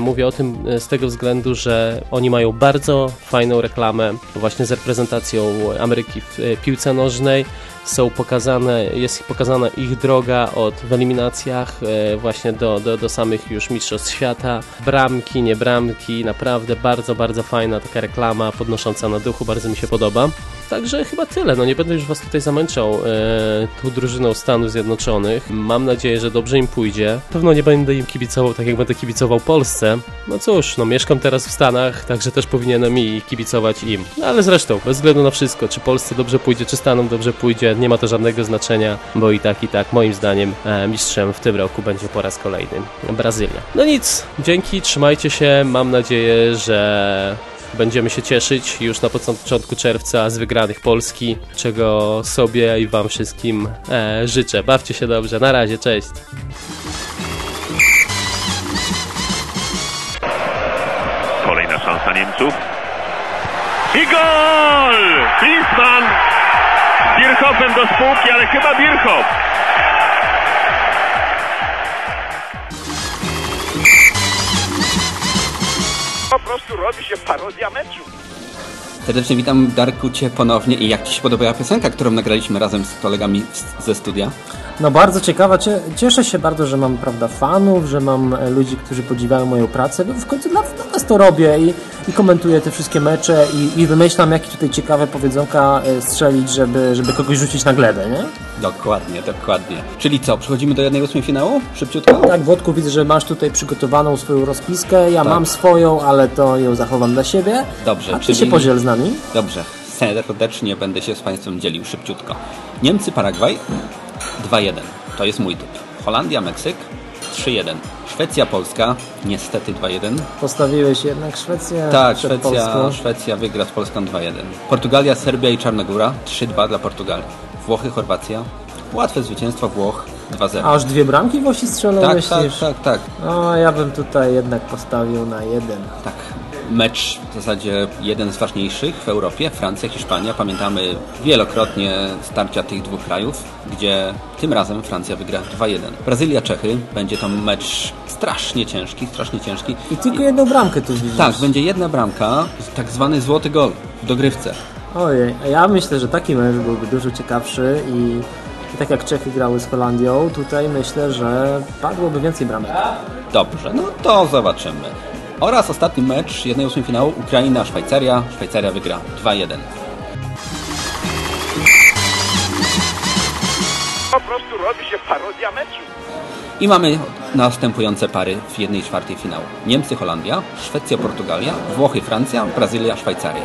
mówię o tym z tego względu, że oni mają bardzo fajną reklamę właśnie z reprezentacją Ameryki w piłce nożnej, są pokazane, jest pokazana ich droga od w eliminacjach e, właśnie do, do, do samych już mistrzostw świata. Bramki, nie bramki, naprawdę bardzo, bardzo fajna taka reklama podnosząca na duchu, bardzo mi się podoba. Także chyba tyle, no nie będę już was tutaj zamęczał e, tą drużyną Stanów Zjednoczonych. Mam nadzieję, że dobrze im pójdzie. Pewno nie będę im kibicował tak jak będę kibicował Polsce. No cóż, no mieszkam teraz w Stanach, także też powinienem i kibicować im. No, ale zresztą, bez względu na wszystko, czy Polsce dobrze pójdzie, czy Stanom dobrze pójdzie, nie ma to żadnego znaczenia, bo i tak, i tak, moim zdaniem, e, mistrzem w tym roku będzie po raz kolejny Brazylia. No nic, dzięki, trzymajcie się, mam nadzieję, że będziemy się cieszyć już na początku czerwca z wygranych Polski, czego sobie i Wam wszystkim e, życzę. Bawcie się dobrze, na razie, cześć. Kolejna szansa Niemców. I gol! Klinsmann! Bierhoff Birchhoffem do spółki, ale chyba Birchhoff. Robi się parodia meczu. Serdecznie witam Darku Cię ponownie i jak Ci się podobała piosenka, którą nagraliśmy razem z kolegami z- ze studia? No bardzo ciekawa, Cie- cieszę się bardzo, że mam prawda fanów, że mam e, ludzi, którzy podziwiają moją pracę, bo w końcu dla, dla nas to robię i, i komentuję te wszystkie mecze i, i wymyślam, jakie tutaj ciekawe powiedzonka e, strzelić, żeby, żeby kogoś rzucić na glebę, nie? Dokładnie, dokładnie. Czyli co, przechodzimy do jednej ósmej finału? Szybciutko? Tak, Włodku, widzę, że masz tutaj przygotowaną swoją rozpiskę, ja Tak. mam swoją, ale to ją zachowam dla siebie. Dobrze, A ty czyli... się podziel z nami. Dobrze, serdecznie będę się z Państwem dzielił szybciutko. Niemcy, Paragwaj 2-1. To jest mój typ. Holandia, Meksyk 3-1. Szwecja, Polska niestety 2-1. Postawiłeś jednak Szwecję Tak, Szwecja, Polską. Szwecja wygra z Polską 2-1. Portugalia, Serbia i Czarnogóra 3-2 dla Portugalii. Włochy, Chorwacja. Łatwe zwycięstwo Włoch 2-0. A aż dwie bramki Włosi strzelą, Tak, myślisz? tak, tak, tak. No, ja bym tutaj jednak postawił na jeden. Tak. Mecz w zasadzie jeden z ważniejszych w Europie, Francja, Hiszpania. Pamiętamy wielokrotnie starcia tych dwóch krajów, gdzie tym razem Francja wygra 2-1. Brazylia, Czechy. Będzie to mecz strasznie ciężki, strasznie ciężki. I tylko jedną bramkę tu widzisz. Tak, będzie jedna bramka, tak zwany złoty gol w dogrywce. Ojej, a ja myślę, że taki mecz byłby dużo ciekawszy i, i tak jak Czechy grały z Holandią, tutaj myślę, że padłoby więcej bramek. Dobrze, no to zobaczymy. Oraz ostatni mecz 1-8 finału Ukraina-Szwajcaria. Szwajcaria wygra 2-1. Po prostu robi się parodia meczu. I mamy następujące pary w 1 czwartej finału. Niemcy-Holandia, Szwecja-Portugalia, Włochy-Francja, Brazylia-Szwajcaria.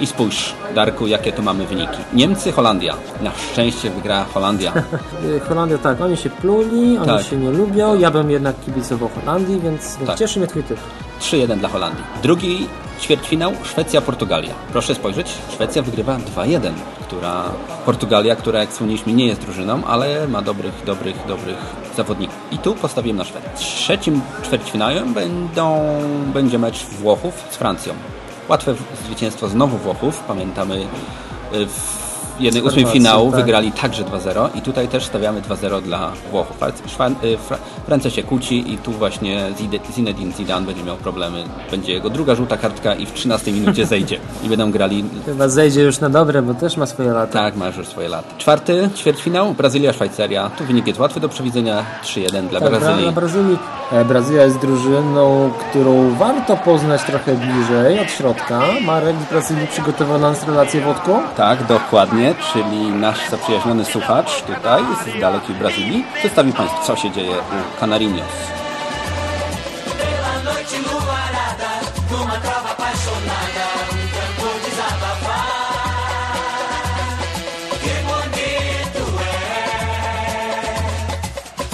I spójrz, Darku, jakie tu mamy wyniki. Niemcy-Holandia. Na szczęście wygra Holandia. [laughs] Holandia tak, oni się pluli, oni Tak. się nie lubią, ja bym jednak kibicował Holandii, więc, więc Tak. cieszy mnie twój typ. 3-1 dla Holandii. Drugi ćwierćfinał Szwecja-Portugalia. Proszę spojrzeć, Szwecja wygrywa 2-1, która Portugalia, która jak wspomnieliśmy nie jest drużyną, ale ma dobrych, dobrych, dobrych zawodników. I tu postawiłem na Szwecję. Trzecim ćwierćfinałem będą, będzie mecz Włochów z Francją. Łatwe zwycięstwo znowu Włochów. Pamiętamy y, w jednej ósmej finału tak. wygrali także 2-0 i tutaj też stawiamy 2-0 dla Włochów. Francja się kłóci i tu właśnie Zinedine Zidane będzie miał problemy. Będzie jego druga żółta kartka i w 13 minucie zejdzie. I będą grali... Chyba zejdzie już na dobre, bo też ma swoje lata. Tak, ma już swoje lata. Czwarty ćwierćfinał Brazylia-Szwajcaria. Tu wynik jest łatwy do przewidzenia. 3-1 dla Tak, Brazylii. Dla Brazylii. E, Brazylia jest drużyną, którą warto poznać trochę bliżej od środka. Marek z Brazylii przygotował nam relację wodką. Tak, dokładnie, czyli nasz zaprzyjaźniony słuchacz tutaj z dalekiej Brazylii przedstawi Państwu, co się dzieje u.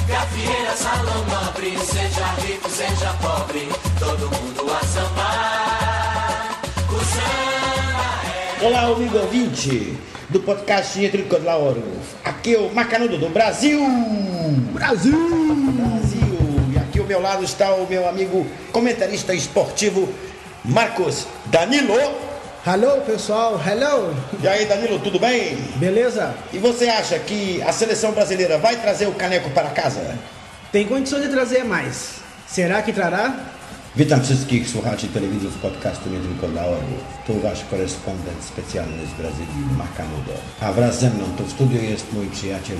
Gafieira, salão nobre, seja rico, seja pobre, todo mundo a sambar. Olá, amigo ouvinte do podcast Entre Orgulho. Aqui é o Macanudo do Brasil. Brasil! Brasil! E aqui ao meu lado está o meu amigo comentarista esportivo Marcos Danilo. Alô, pessoal. Hello. E aí, Danilo, tudo bem? Beleza. E você acha que a seleção brasileira vai trazer o caneco para casa? Tem condições de trazer mais. Será que trará? Witam wszystkich słuchaczy telewizów podcastu Nie Tylko dla Orłów. Tu wasz korespondent specjalny z Brazylii, Macanudo. A wraz ze mną tu w studiu jest mój przyjaciel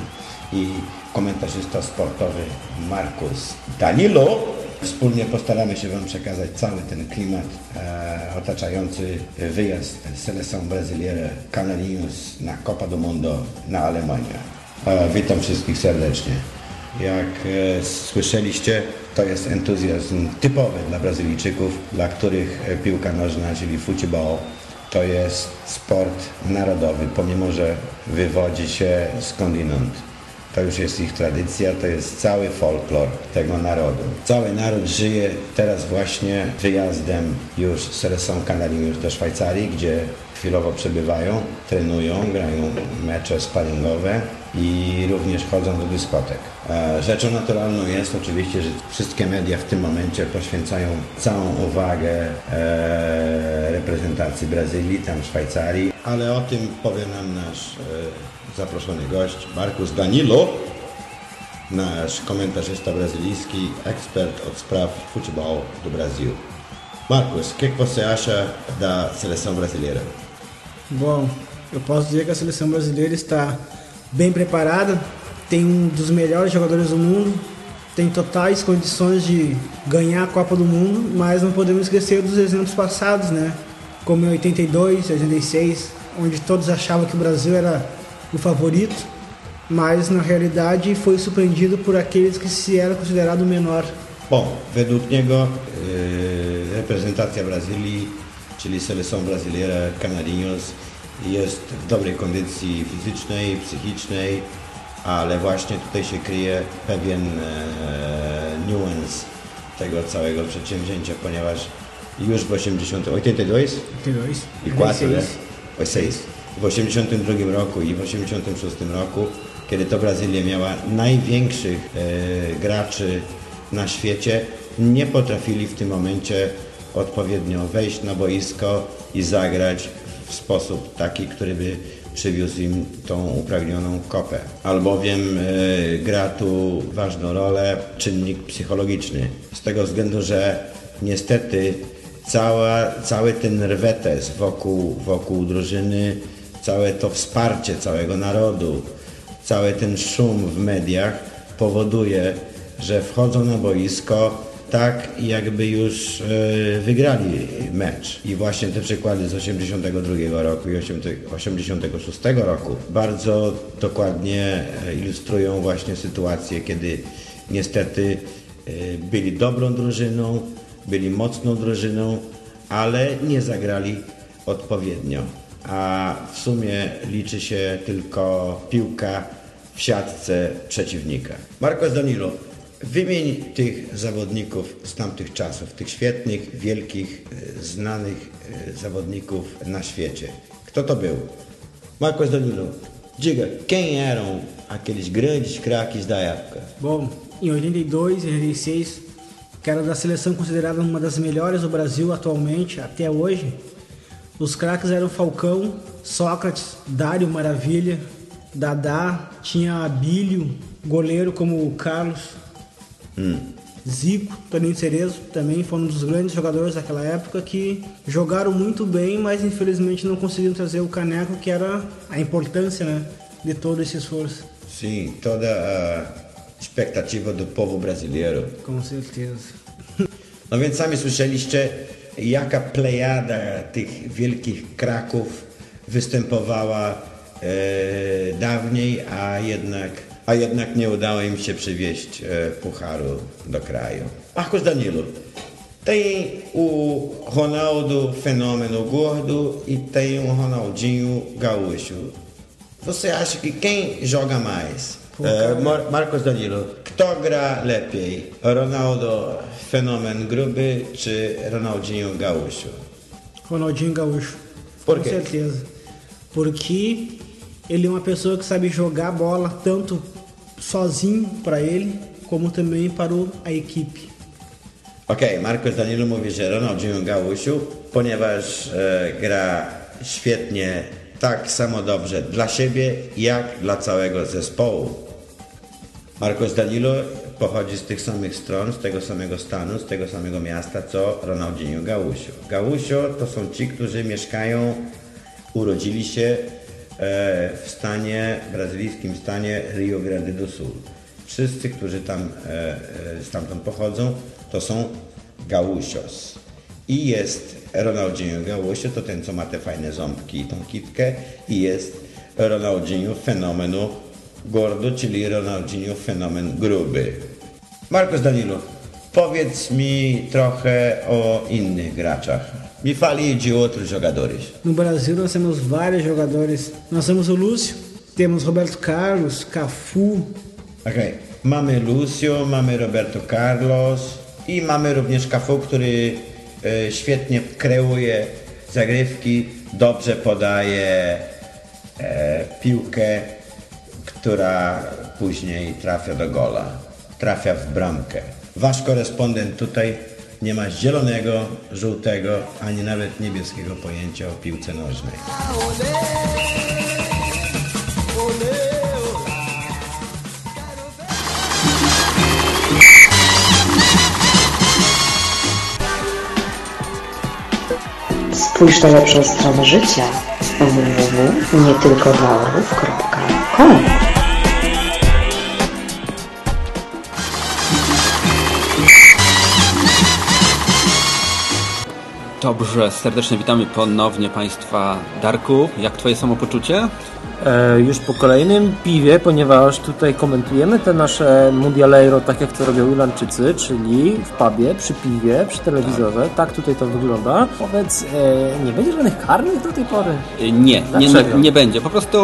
i komentarzysta sportowy Markus Danilo. Wspólnie postaramy się Wam przekazać cały ten klimat e, otaczający wyjazd Seleção Brasileira Canarinhos na Copa do Mundo na Alemanię. E, witam wszystkich serdecznie. Jak e, słyszeliście, to jest entuzjazm typowy dla Brazylijczyków, dla których e, piłka nożna, czyli football, to jest sport narodowy, pomimo że wywodzi się skądinąd. To już jest ich tradycja, to jest cały folklor tego narodu. Cały naród żyje teraz właśnie wyjazdem już z Seleção Canarinhos do Szwajcarii, gdzie chwilowo przebywają, trenują, grają mecze sparingowe i również chodzą do dyskotek. E, Rzeczą naturalną jest oczywiście, że wszystkie media w tym momencie poświęcają całą uwagę e, reprezentacji Brazylii, tam Szwajcarii, ale o tym powie nam nasz e, zaproszony gość Marcus Danilo, nasz komentarzysta brazylijski, ekspert od spraw futebol do Brasil. Marcos, o que você acha da seleção brasileira? Bom, eu posso dizer que a seleção brasileira está bem preparada, tem um dos melhores jogadores do mundo, tem totais condições de ganhar a Copa do Mundo, mas não podemos esquecer dos exemplos passados, né? Como em 82, 86, onde todos achavam que o Brasil era o favorito, mas na realidade foi surpreendido por aqueles que se era considerado menor. Bom, według niego e, reprezentacja Brazylii, czyli selekcja brasileira Canarinhos jest w dobrej kondycji fizycznej, psychicznej, ale właśnie tutaj się kryje pewien e, niuans tego całego przedsięwzięcia, ponieważ już w 80... 82? 82. I 4, né? 86. 86. W 82 roku i w 86 roku, kiedy to Brazylia miała największych e, graczy na świecie, nie potrafili w tym momencie odpowiednio wejść na boisko i zagrać w sposób taki, który by przywiózł im tą upragnioną kopę. Albowiem e, gra tu ważną rolę czynnik psychologiczny. Z tego względu, że niestety cała, cały ten rwetes wokół, wokół drużyny, całe to wsparcie całego narodu, cały ten szum w mediach powoduje, że wchodzą na boisko tak, jakby już e, wygrali mecz. I właśnie te przykłady z 82 roku i 86 roku bardzo dokładnie e, ilustrują właśnie sytuację, kiedy niestety e, byli dobrą drużyną, byli mocną drużyną, ale nie zagrali odpowiednio. A w sumie liczy się tylko piłka w siatce przeciwnika. Marcos Danilo, wymień tych zawodników z tamtych czasów, tych świetnych, wielkich, znanych zawodników na świecie. Kto to był? Marcos Danilo, diga, quem eram aqueles grandes craques da época? Bom, em 82 e 86, que era da seleção considerada uma das melhores do Brasil atualmente, até hoje, os craques eram Falcão, Sócrates, Dário Maravilha, Dadá, tinha Abílio, goleiro como o Carlos, Zico, Toninho Cerezo também foram um dos grandes jogadores daquela época que jogaram muito bem, mas infelizmente não conseguiram trazer o caneco, que era a importância né, de todo esse esforço. Sim, toda a expectativa do povo brasileiro. Com certeza. [laughs] No więc sami słyszeliście, jaka plejada tych wielkich kraków występowała e, dawniej, a jednak, a jednak nie udało im się przywieźć e, pucharu do kraju. Marcos Danilo, tem o Ronaldo Fenômeno Gordo e tem o Ronaldinho Gaúcho. Você acha que quem joga mais? E, Mar- Marcos Danilo, kto gra lepiej? Ronaldo Fenomen Gruby czy Ronaldinho Gaúcho? Ronaldinho Gaúcho. Por Com quê? certeza. Porque ele é uma pessoa que sabe jogar bola tanto sozinho para ele, como também para a equipe. Okej, Marcos Danilo mówi, że Ronaldinho Gaúcho, ponieważ e, gra świetnie, tak samo dobrze dla siebie, jak dla całego zespołu. Marcos Danilo pochodzi z tych samych stron, z tego samego stanu, z tego samego miasta, co Ronaldinho Gaúcho. Gaúcho to są ci, którzy mieszkają, urodzili się w stanie, brazylijskim stanie Rio Grande do Sul. Wszyscy, którzy tam e, e, stamtąd pochodzą, to są Gaúchos. I jest Ronaldinho Gaúcho, to ten, co ma te fajne ząbki i tą kitkę. I jest Ronaldinho Fenomenu Gordo, czyli Ronaldinho Fenomen Gruby. Marcos Danilo, powiedz mi trochę o innych graczach. Me fale de outros jogadores. No Brasil nós temos vários jogadores. Nós temos o Lúcio, temos Roberto Carlos, Cafu, Okej. Mamy Lucio, mamy Roberto Carlos i mamy również Cafu, który e, świetnie kreuje zagrywki, dobrze podaje e, piłkę, która później trafia do gola, trafia w bramkę. Wasz korespondent tutaj nie ma zielonego, żółtego, ani nawet niebieskiego pojęcia o piłce nożnej. Spójrz na lepszą stronę życia www.nietylkodlaorów.com Dobrze, serdecznie witamy ponownie Państwa. Darku, jak Twoje samopoczucie? E, już po kolejnym piwie, ponieważ tutaj komentujemy te nasze Mundialeiro tak jak to robią Irlandczycy, czyli w pubie, przy piwie, przy telewizorze. Tak, tutaj to wygląda. Powiedz, e, nie będzie żadnych karnych do tej pory? Y, Nie, nie, nie, nie będzie. Po prostu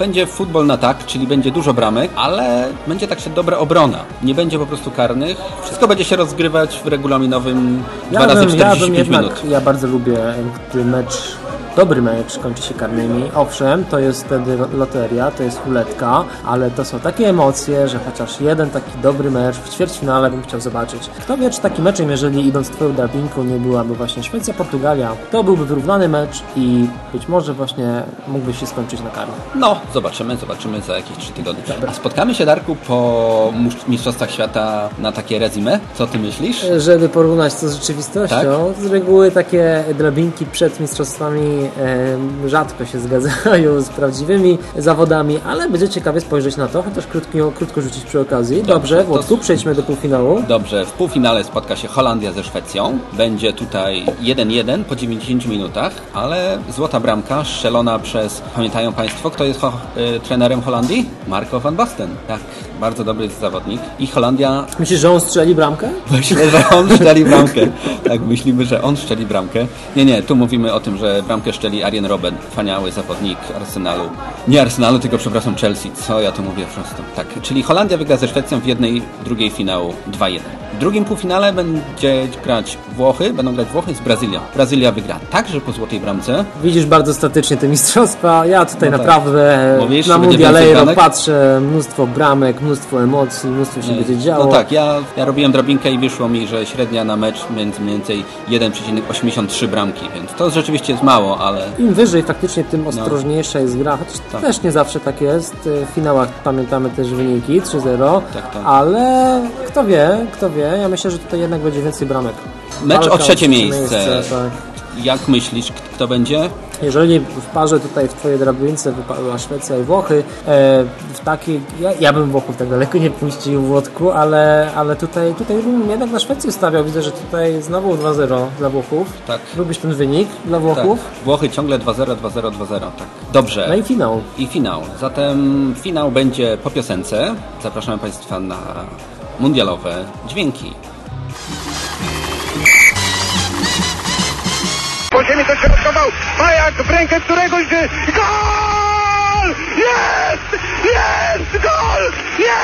będzie futbol na tak, czyli będzie dużo bramek, ale będzie także dobra obrona. Nie będzie po prostu karnych. Wszystko będzie się rozgrywać w regulaminowym 2 razy bym, ja 45 bym jednak, minut. ja bardzo lubię, gdy mecz, dobry mecz kończy się karnymi. Owszem, to jest wtedy loteria, to jest huletka, ale to są takie emocje, że chociaż jeden taki dobry mecz w ćwierćfinale bym chciał zobaczyć. Kto wie, czy taki mecz, jeżeli idąc twoją drabinką nie byłaby właśnie Szwecja-Portugalia, to byłby wyrównany mecz i być może właśnie mógłby się skończyć na karnych. No, zobaczymy, zobaczymy za jakieś 3 tygodnie. A spotkamy się, Darku, po Mistrzostwach Świata na takie rezime. Co Ty myślisz? Żeby porównać to z rzeczywistością, z reguły takie drabinki przed mistrzostwami rzadko się zgadzają z prawdziwymi zawodami, ale będzie ciekawie spojrzeć na to, chociaż krótko, krótko rzucić przy okazji. Dobrze, Włodku, przejdźmy do półfinału. Dobrze, w półfinale spotka się Holandia ze Szwecją. Będzie tutaj 1-1 po 90 minutach, ale złota bramka strzelona przez, pamiętają Państwo, kto jest ho- y, trenerem Holandii? Marco van Basten. Tak, bardzo dobry zawodnik. I Holandia... Myślisz, że on strzeli bramkę? Myślę, że on szczeli bramkę. Tak, myślimy, że on szczeli bramkę. Nie, nie, tu mówimy o tym, że bramkę szczeli Arjen Robben, wspaniały zawodnik Arsenalu. Nie Arsenalu, tylko przepraszam, Chelsea. Co ja tu mówię po prostu? Tak, czyli Holandia wygra ze Szwecją w jednej, drugiej finału 2-1. W drugim półfinale będzie grać Włochy, będą grać Włochy z Brazylią. Brazylia wygra także po złotej bramce. Widzisz bardzo statycznie te mistrzostwa. Ja tutaj No tak. naprawdę Mówisz, na Mundialeiro patrzę, mnóstwo bramek, mnóstwo emocji, mnóstwo się będzie działo. No tak, ja, ja robiłem drabinkę i wyszło mi, że średnia na mecz między mniej więcej 1,83 bramki, więc to rzeczywiście jest mało, ale Im wyżej faktycznie, No. tym ostrożniejsza jest gra, chociaż Tak. też nie zawsze tak jest. W finałach pamiętamy też wyniki 3-0, Tak, tak. ale kto wie, kto wie, ja myślę, że tutaj jednak będzie więcej bramek. mecz Walka o trzecie miejsce. tak. Jak myślisz, kto będzie? Jeżeli w parze tutaj w Twojej drabince wypadła Szwecja i Włochy, e, w takiej, ja, ja bym Włochów tak daleko nie puścił Włodku, ale, ale tutaj, tutaj bym jednak na Szwecję stawiał. Widzę, że tutaj znowu 2-0 dla Włochów. Tak. Lubisz ten wynik dla Włochów? Tak. Włochy ciągle 2-0, 2-0, 2-0. Tak. Dobrze. No i finał. I finał. Zatem finał będzie po piosence. Zapraszamy Państwa na mundialowe dźwięki. Po ziemi dośrodkował Majak w rękę któregoś. Gol! Jest! Jest! Gol! Jest!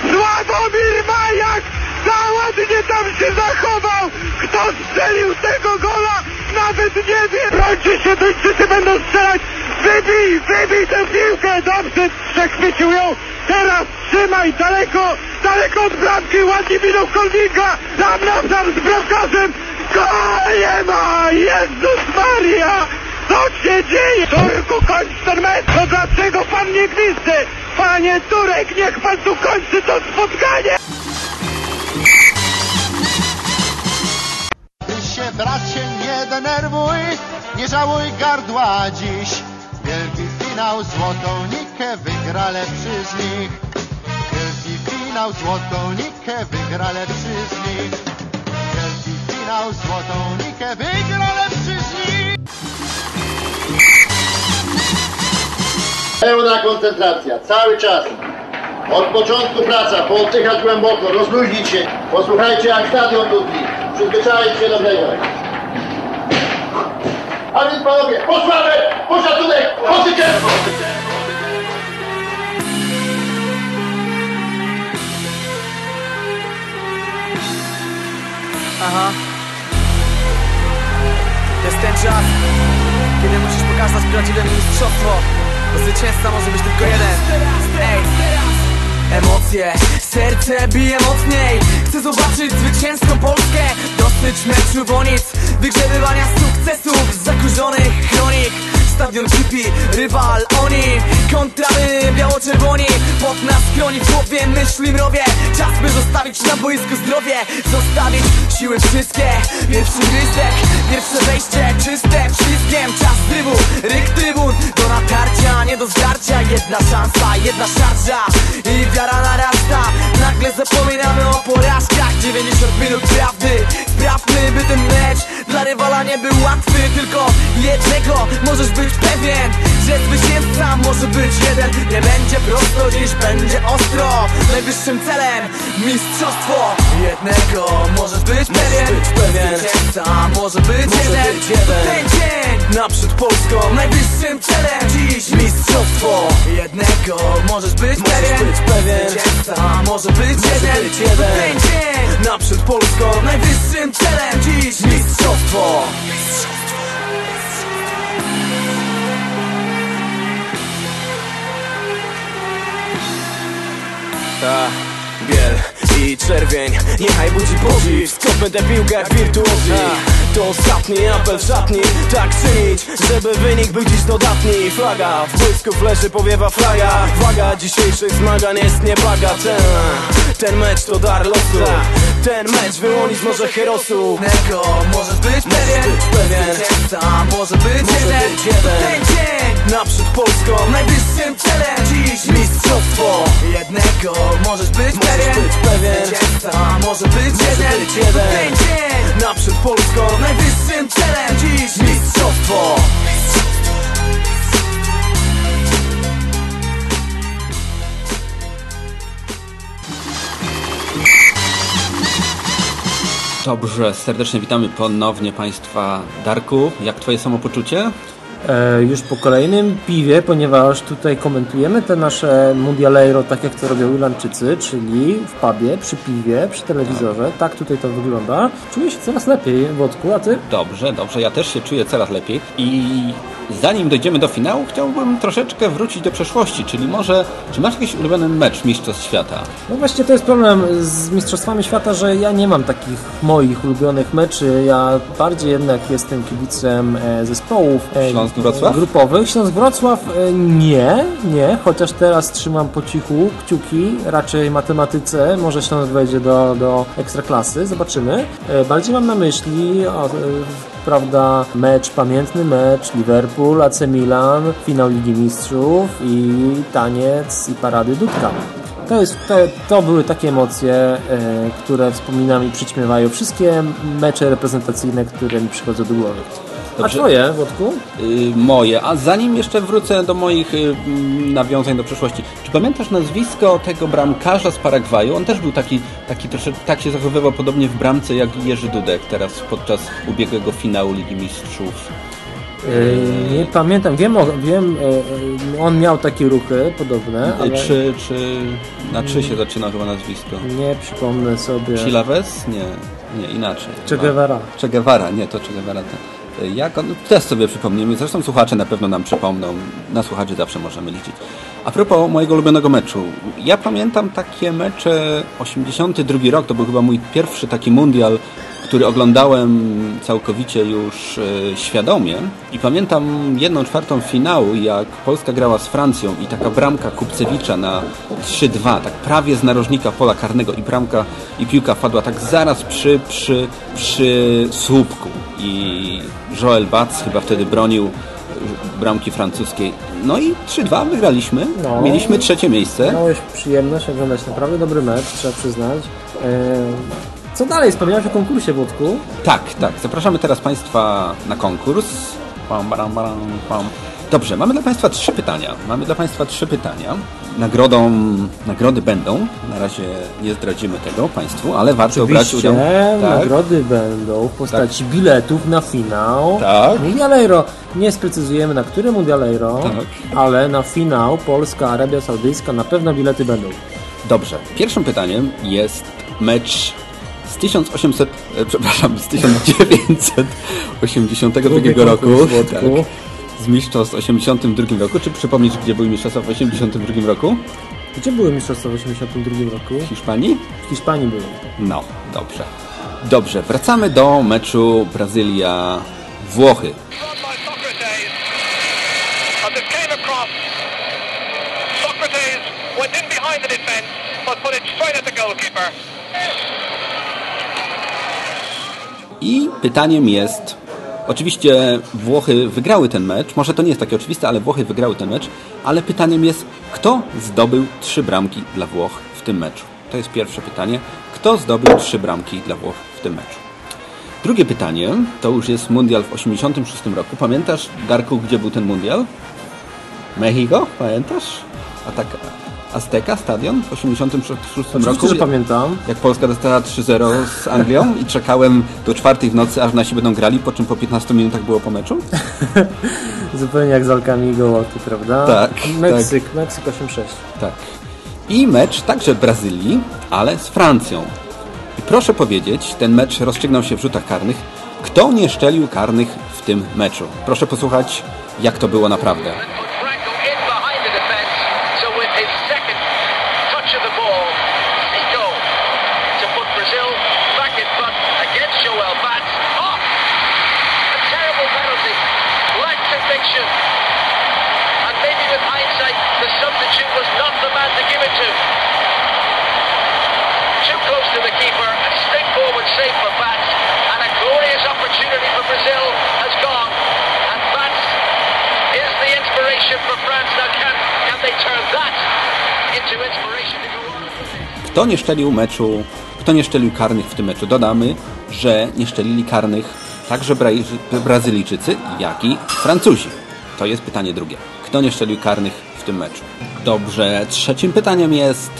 Sławomir Majak! Za ładnie tam się zachował! Kto strzelił tego gola? Nawet nie wiem! Brońcie się, Duńczycy będą strzelać! Wybij! Wybij tę piłkę! Dobrze przechwycił ją! Teraz trzymaj daleko! Daleko od bramki! Ładnie minął Kolwinga! Tam na tam z bramkarzem! Gol nie ma! Jezus Maria! Co się dzieje? Turku, kończ ten mecz! No dlaczego pan nie gwizdzy? Panie Turek, niech pan tu kończy to spotkanie! Ty się bracie nie denerwuj, nie żałuj gardła dziś. Wielki finał, złotą nikę wygra lepszy z nich. Finał, złotą nikę wygra lepszy z nich. Wielki finał, złotą nikę wygra lepszy z nich. Pełna koncentracja, cały czas. Od początku praca, pooddychać głęboko, rozluźnić się. Posłuchajcie jak stadion dudni. Przyzwyczaić się do tego. A więc panowie, posłamy, poszacunek, pozykę! Aha. prawdziwe mistrzostwo Bo zwycięzca może być tylko jeden. Ej. Emocje, serce bije mocniej. Chcę zobaczyć zwycięską Polskę. Dosyć meczu, bo nic Wygrzebywania sukcesów. Zakurzonych chronik Stadion kipi, rywal oni. Kontramy biało-czerwoni. Pot nas chroni głowie, myśli mrowie. Czas by zostawić na boisku zdrowie. Zostawić siły wszystkie. Pierwszy gryzek, pierwsze wejście. Czyste ślizgiem, czas trybu Ryk trybun, do natarcia Nie do zdarcia, jedna szansa, jedna szarża. I wiara narasta. Nagle zapominamy o porażkach. 90 minut prawdy. Sprawmy, by ten mecz dla rywala nie był łatwy. Tylko jednego możesz być pewien Że zwycięzca może być jeden. Nie będzie prosto, dziś będzie ostro Najwyższym celem. Mistrzostwo Jednego. Możesz być pewien Zwycięzca może być jeden. ten dzień naprzód Polską. Najwyższym celem dziś mistrzostwo Jednego. Możesz być pewien Zwycięzca może być jeden. Ten dzień naprzód Polską. Najwyższym celem dziś mistrzostwo Ta, biel i czerwień. Niechaj budzi podziw Skopmy tę piłkę jak wirtuozi To ostatni apel w szatni Tak czynić, żeby wynik był dziś dodatni. Flaga w błysku fleszy powiewa flaga Waga dzisiejszych zmagań jest niebagatelna Ten mecz to dar losu. Ten mecz wyłonić może herosów Nego możesz być pewien. Zwycięzca może być jeden. Ten dzień. Naprzód Polską. Najwyższym celem. Dziś mistrzostwo Jednego możesz być pewien. Zwycięzca może być jeden. Ten dzień. Naprzód Polską Najwyższym celem dziś mistrzostwo. Dobrze, serdecznie witamy ponownie Państwa. Darku, jak Twoje samopoczucie? E, już po kolejnym piwie, ponieważ tutaj komentujemy te nasze Mundialeiro tak jak to robią Irlandczycy, czyli w pubie, przy piwie, przy telewizorze. Tak tutaj to wygląda. Czuję się coraz lepiej, Wodku, a Ty? Dobrze, dobrze, ja też się czuję coraz lepiej i zanim dojdziemy do finału, chciałbym troszeczkę wrócić do przeszłości, czyli może, czy masz jakiś ulubiony mecz Mistrzostw Świata? No właśnie to jest problem z Mistrzostwami Świata, że ja nie mam takich moich ulubionych meczy. Ja bardziej jednak jestem kibicem e, zespołów e, Śląsk Wrocław? grupowych. Śląsk Wrocław e, nie, nie, chociaż teraz trzymam po cichu kciuki, raczej matematyce, może Śląsk wejdzie do, do ekstraklasy, zobaczymy. Bardziej mam na myśli o, prawda, mecz, pamiętny mecz Liverpool, AC Milan, finał Ligi Mistrzów i taniec i parady Dudka. To, jest, to, to były takie emocje, e, które wspominam i przyćmiewają wszystkie mecze reprezentacyjne, które mi przychodzą do głowy. A Dobrze. twoje, Wodku? Y, moje, a zanim jeszcze wrócę do moich y, mm, nawiązań do przeszłości, czy pamiętasz nazwisko tego bramkarza z Paragwaju? On też był taki, taki troszeczkę, tak się zachowywał podobnie w bramce jak Jerzy Dudek teraz podczas ubiegłego finału Ligi Mistrzów. E, nie pamiętam, wiem, wiem e, on miał takie ruchy podobne, ale Czy, czy na trzy się zaczyna chyba nazwisko? nie przypomnę sobie. Chilaves? Nie, nie, inaczej. Che Guevara. Che Guevara, nie, to Che Guevara. To, jak on, też sobie przypomnimy, zresztą słuchacze na pewno nam przypomną, na słuchaczy zawsze możemy liczyć. A propos mojego ulubionego meczu, ja pamiętam takie mecze, 82 rok, to był chyba mój pierwszy taki mundial, który oglądałem całkowicie już e, świadomie. I pamiętam jedną czwartą finału, jak Polska grała z Francją i taka bramka Kupcewicza na 3-2, tak prawie z narożnika pola karnego i bramka i piłka wpadła tak zaraz przy, przy, przy słupku. I Joel Batz chyba wtedy bronił bramki francuskiej. No i 3-2 wygraliśmy, No. mieliśmy trzecie miejsce. Miałeś przyjemność oglądać naprawdę dobry mecz, trzeba przyznać. E, co dalej? Wspomniałeś o konkursie, Wodku? Tak, tak. Zapraszamy teraz Państwa na konkurs. Pam, baram, baram, pam. Dobrze, mamy dla Państwa trzy pytania. Mamy dla Państwa trzy pytania. Nagrodą, nagrody będą. Na razie nie zdradzimy tego Państwu, ale warto brać udział. Tak. nagrody będą w postaci biletów na finał. Tak. Mundialeiro. Nie sprecyzujemy na który Mundialeiro, Tak. ale na finał Polska, Arabia Saudyjska na pewno bilety będą. Dobrze. Pierwszym pytaniem jest mecz z 1800, e, przepraszam, z 1982 Drugi roku. Włodku. Z mistrzostw w 82 roku. Czy przypomnisz, gdzie były mistrzostwa w 82 roku? Gdzie były mistrzostwa w 82 roku? W Hiszpanii? W Hiszpanii były. No, dobrze. Dobrze, wracamy do meczu Brazylia-Włochy. I pytaniem jest, oczywiście Włochy wygrały ten mecz, może to nie jest takie oczywiste, ale Włochy wygrały ten mecz, ale pytaniem jest, kto zdobył trzy bramki dla Włoch w tym meczu? To jest pierwsze pytanie. Kto zdobył trzy bramki dla Włoch w tym meczu? Drugie pytanie, to już jest mundial w 86 roku. Pamiętasz, Darku, gdzie był ten mundial? Mexico? Pamiętasz? A tak Azteca stadion w 86 Oczywiście, roku. że pamiętam. Jak Polska dostała 3-0 z Anglią [laughs] i czekałem do czwartej w nocy, aż nasi będą grali, po czym po 15 minutach było po meczu? [laughs] Zupełnie jak z Alkami i Gołoty, prawda? Tak, Meksyk, Meksyk 8-6. Tak. I mecz także Brazylii, ale z Francją. I proszę powiedzieć, ten mecz rozstrzygnął się w rzutach karnych. Kto nie szczelił karnych w tym meczu? Proszę posłuchać, jak to było naprawdę. Kto nie szczelił meczu, kto nie szczelił karnych w tym meczu? Dodamy, że nie szczelili karnych także Bra- Brazylijczycy, jak i Francuzi. To jest pytanie drugie. Kto nie szczelił karnych w tym meczu? Dobrze, trzecim pytaniem jest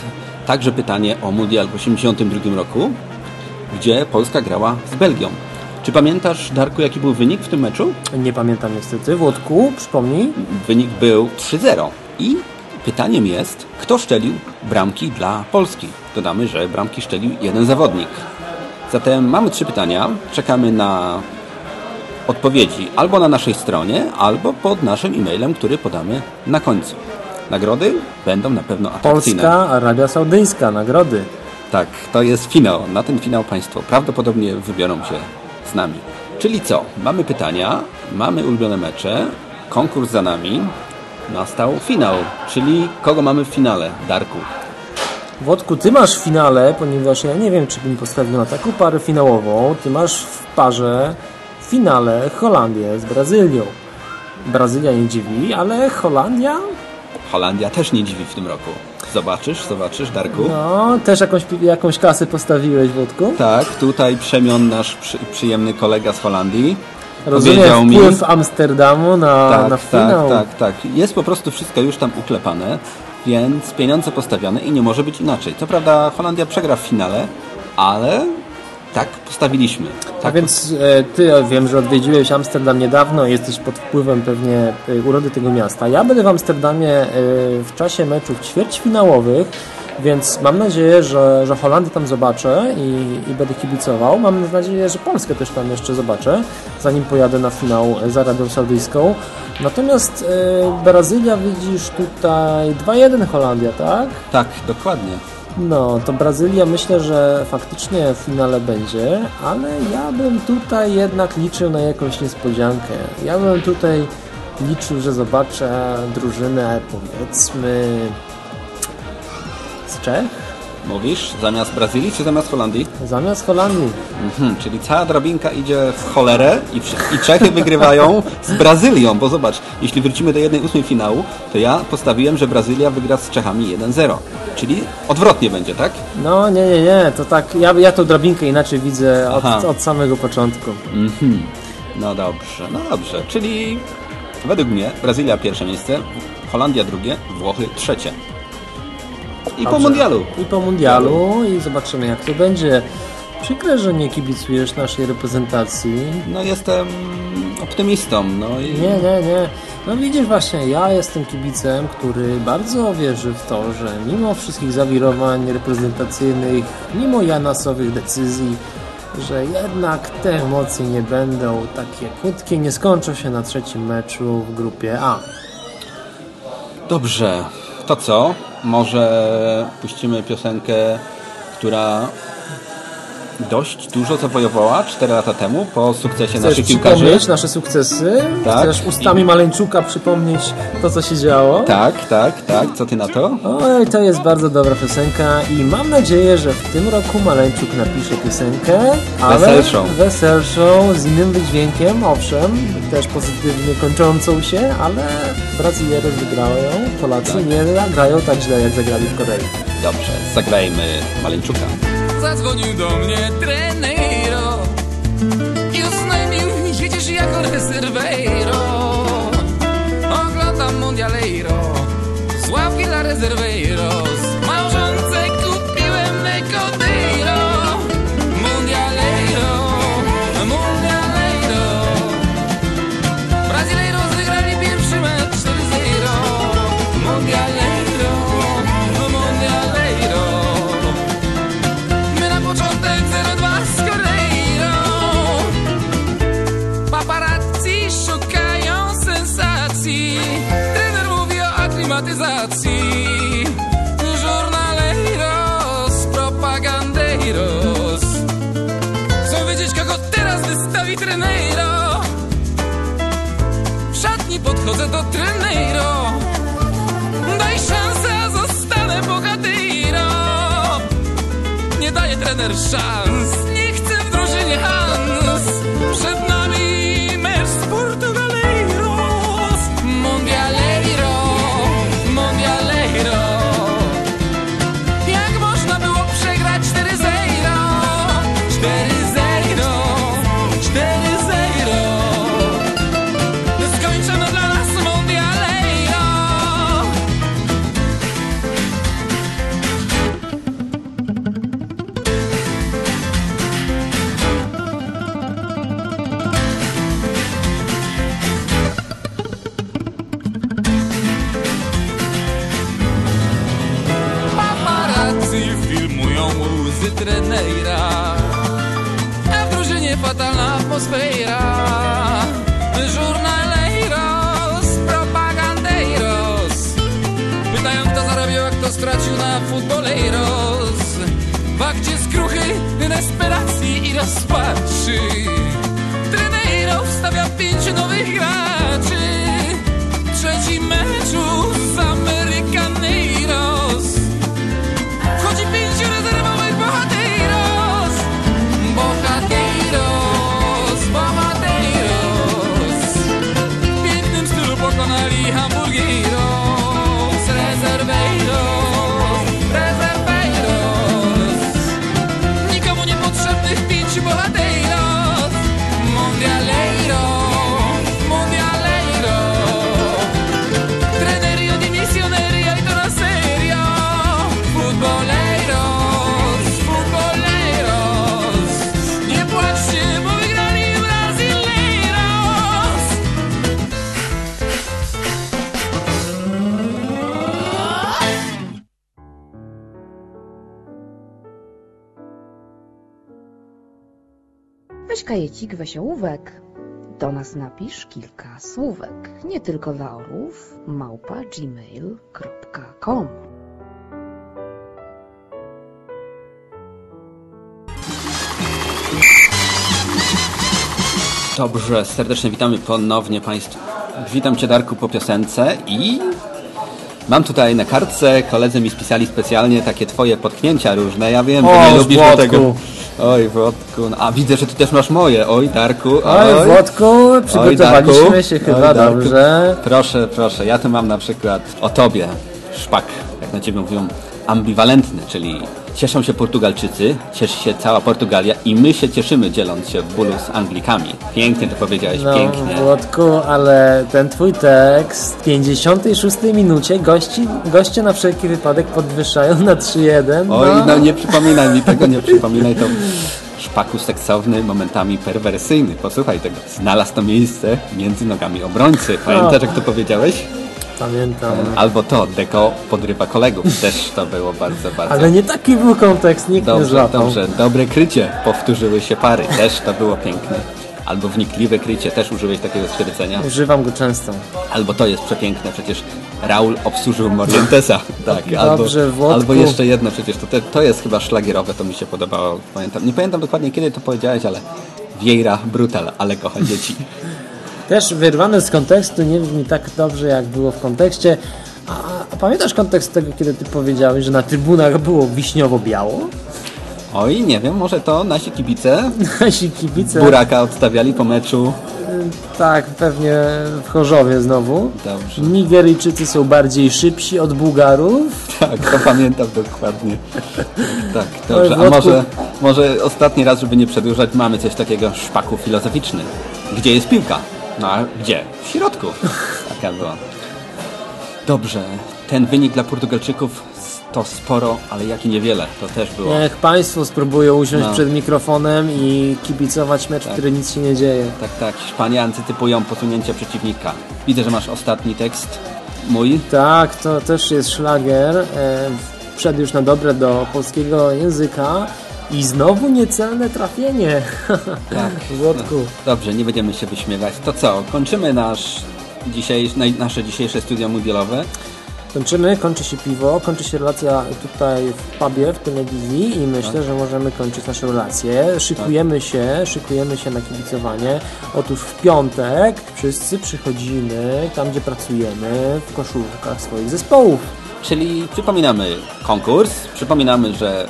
także pytanie o Mundial w 1982 roku, gdzie Polska grała z Belgią. Czy pamiętasz, Darku, jaki był wynik w tym meczu? Nie pamiętam niestety. Włodku, przypomnij. Wynik był 3-0. I pytaniem jest, kto szczelił bramki dla Polski? Dodamy, że bramki szczelił jeden zawodnik. Zatem mamy trzy pytania. Czekamy na odpowiedzi albo na naszej stronie, albo pod naszym e-mailem, który podamy na końcu. Nagrody będą na pewno atrakcyjne. Polska, Arabia Saudyjska, nagrody. Tak, to jest finał. Na ten finał Państwo prawdopodobnie wybiorą się z nami. Czyli co? Mamy pytania, mamy ulubione mecze, konkurs za nami, nastał finał. Czyli kogo mamy w finale? Darku. Wodku, ty masz w finale, ponieważ ja nie wiem, czy bym postawił na taką parę finałową. Ty masz w parze w finale Holandię z Brazylią. Brazylia nie dziwi, ale Holandia? Holandia też nie dziwi w tym roku. Zobaczysz, zobaczysz, Darku? No, też jakąś, jakąś kasę postawiłeś, Wodku? Tak, tutaj Przemion, nasz przy, przyjemny kolega z Holandii, Rozumiem powiedział mi... wpływ Amsterdamu na, tak, na finał. Tak, tak, tak. Jest po prostu wszystko już tam uklepane, więc pieniądze postawione i nie może być inaczej. Co prawda Holandia przegra w finale, ale tak postawiliśmy. A Tak więc e, ty wiem, że odwiedziłeś Amsterdam niedawno, jesteś pod wpływem pewnie e, urody tego miasta. Ja będę w Amsterdamie e, w czasie meczów ćwierćfinałowych, więc mam nadzieję, że, że Holandię tam zobaczę i, i będę kibicował. Mam nadzieję, że Polskę też tam jeszcze zobaczę, zanim pojadę na finał z Arabią Saudyjską. Natomiast e, Brazylia widzisz tutaj 2-1 Holandia, tak? Tak, dokładnie. No, to Brazylia myślę, że faktycznie w finale będzie, ale ja bym tutaj jednak liczył na jakąś niespodziankę. Ja bym tutaj liczył, że zobaczę drużynę powiedzmy Czech? Mówisz, zamiast Brazylii czy zamiast Holandii? Zamiast Holandii. Mhm, czyli cała drabinka idzie w cholerę i, i Czechy wygrywają z Brazylią, bo zobacz, jeśli wrócimy do jednej ósmej finału, to ja postawiłem, że Brazylia wygra z Czechami 1-0. Czyli odwrotnie będzie, tak? No nie, nie, nie, to tak, ja, ja tą drabinkę inaczej widzę od, od samego początku. Mhm. No dobrze, no dobrze. Czyli według mnie Brazylia pierwsze miejsce, Holandia drugie, Włochy trzecie. I po mundialu. I po mundialu i zobaczymy jak to będzie. Przykre, że nie kibicujesz naszej reprezentacji. No jestem optymistą, no i... Nie, nie, nie. No widzisz właśnie, ja jestem kibicem, który bardzo wierzy w to, że mimo wszystkich zawirowań reprezentacyjnych, mimo janasowych decyzji, że jednak te emocje nie będą takie krótkie, nie skończą się na trzecim meczu w grupie A. Dobrze, to co? Może puścimy piosenkę, która dość dużo zawojowała 4 lata temu po sukcesie Chcesz naszych piłkarzy. przypomnieć nasze sukcesy? Tak. Chcesz ustami Maleńczuka przypomnieć to, co się działo? Tak, tak, tak. Co ty na to? Oj, to jest bardzo dobra piosenka i mam nadzieję, że w tym roku Maleńczuk napisze piosenkę, ale Weselszą. weselszą, z innym wydźwiękiem, owszem, też pozytywnie kończącą się, ale Brazylijczycy wygrają, Polacy Tak. nie zagrają tak źle, jak zagrali w Korei. Dobrze, zagrajmy Maleńczuka. Zadzwonił do mnie trenero I oznajmił, jedziesz jako rezerweiro Oglądam Mundialeiro Z ławki dla rezerweiros o aklimatyzacji Żurnalejros, propagandeiros Chcą wiedzieć kogo teraz wystawi trenero W szatni podchodzę do trenero Daj szansę, zostanę bohaterą nie daje trener szans atmosfera. Żurnaleiros, propagandeiros Pytają kto zarobił, a kto stracił na futboleiros W akcie skruchy, desperacji i rozpaczy. Treneiro wstawia pięciu nowych graczy Kajecik, weź ołówek. Do nas napisz kilka słówek. Nie tylko dla orłów. Małpa gmail.com Dobrze, serdecznie witamy ponownie Państwa. Witam Cię Darku po piosence i mam tutaj na kartce, koledzy mi spisali specjalnie takie Twoje potknięcia różne. Ja wiem, że O, nie lubisz tego. Oj, Włodku. No, A widzę, że Ty też masz moje. Oj, Darku. Oj, Włodku, przygotowaliśmy Darku. się chyba Oj, dobrze. Proszę, proszę. Ja tu mam na przykład o Tobie szpak, jak na Ciebie mówią, ambiwalentny, czyli cieszą się Portugalczycy, cieszy się cała Portugalia i my się cieszymy dzieląc się w bólu z Anglikami. Pięknie to powiedziałeś, No, pięknie. Włodku, ale ten twój tekst w 56 minucie gości, goście na wszelki wypadek podwyższają na 3-1. Oj, no nie przypominaj mi tego, nie przypominaj to. Szpaku seksowny, momentami perwersyjny. Posłuchaj tego. Znalazł to miejsce między nogami obrońcy. Pamiętasz, No. jak to powiedziałeś? Pamiętam. Albo to, Deko podrywa kolegów. [laughs] Też to było bardzo, bardzo... Ale nie taki był kontekst, nikt nie Dobrze, złapał. dobrze. Dobre krycie. Powtórzyły się pary. Też to było piękne. Albo wnikliwe krycie. Też użyłeś takiego stwierdzenia. Używam go często. Albo to jest przepiękne. Przecież Raul obsłużył Morientesa. [laughs] Tak. Dobrze, albo, Włodku. albo jeszcze jedno przecież. To, to jest chyba szlagierowe. To mi się podobało. Pamiętam. Nie pamiętam dokładnie kiedy to powiedziałeś, ale Vieira brutal, ale kocha dzieci. [laughs] Też wyrwane z kontekstu nie brzmi tak dobrze, jak było w kontekście. A, a pamiętasz kontekst tego, kiedy ty powiedziałeś, że na trybunach było wiśniowo-biało? Oj, nie wiem, może to nasi kibice [laughs] Nasi kibice... Buraka odstawiali po meczu. Tak, pewnie w Chorzowie znowu. Dobrze. Nigeryjczycy są bardziej szybsi od Bułgarów. [laughs] Tak, to pamiętam dokładnie. Tak, [laughs] dobrze. A może, może ostatni raz, żeby nie przedłużać, mamy coś takiego szpaku filozoficzny. Gdzie jest piłka? No a gdzie? W środku. [laughs] Taka była. Dobrze, ten wynik dla Portugalczyków to sporo, ale jak i niewiele. To też było. Niech Państwo spróbują usiąść No. przed mikrofonem i kibicować mecz, w którym nic się nie dzieje. Tak, tak. Hiszpanie antycypują posunięcie przeciwnika. Widzę, że masz ostatni tekst. Mój. Tak, to też jest szlagier. E, wszedł już na dobre do polskiego języka. I znowu niecelne trafienie. Tak. [laughs] Włodku. Dobrze, nie będziemy się wyśmiewać. To co, kończymy nasz dzisiejszy, naj- nasze dzisiejsze studio mundialowe. Kończymy, kończy się piwo, kończy się relacja tutaj w pubie, w telewizji i myślę, Tak. że możemy kończyć naszą relację. Szykujemy się, szykujemy się na kibicowanie. Otóż w piątek wszyscy przychodzimy tam, gdzie pracujemy, w koszulkach swoich zespołów. Czyli przypominamy konkurs, przypominamy, że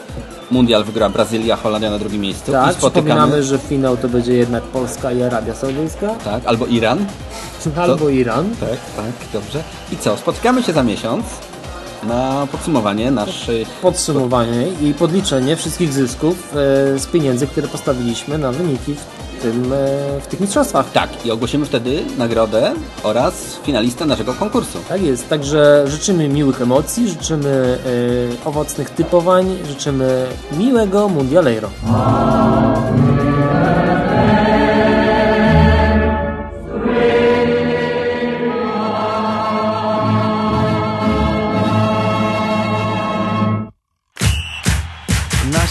mundial wygra Brazylia, Holandia na drugim miejscu Tak, i spotykamy... że finał to będzie jednak Polska i Arabia Saudyjska. Tak, albo Iran. [laughs] Albo Iran. Tak, tak, dobrze. I co, spotykamy się za miesiąc na podsumowanie naszych... Podsumowanie i podliczenie wszystkich zysków e, z pieniędzy, które postawiliśmy na wyniki w, tym, e, w tych mistrzostwach. Tak, i ogłosimy wtedy nagrodę oraz finalistę naszego konkursu. Tak jest, także życzymy miłych emocji, życzymy e, owocnych typowań, życzymy miłego Mundialero.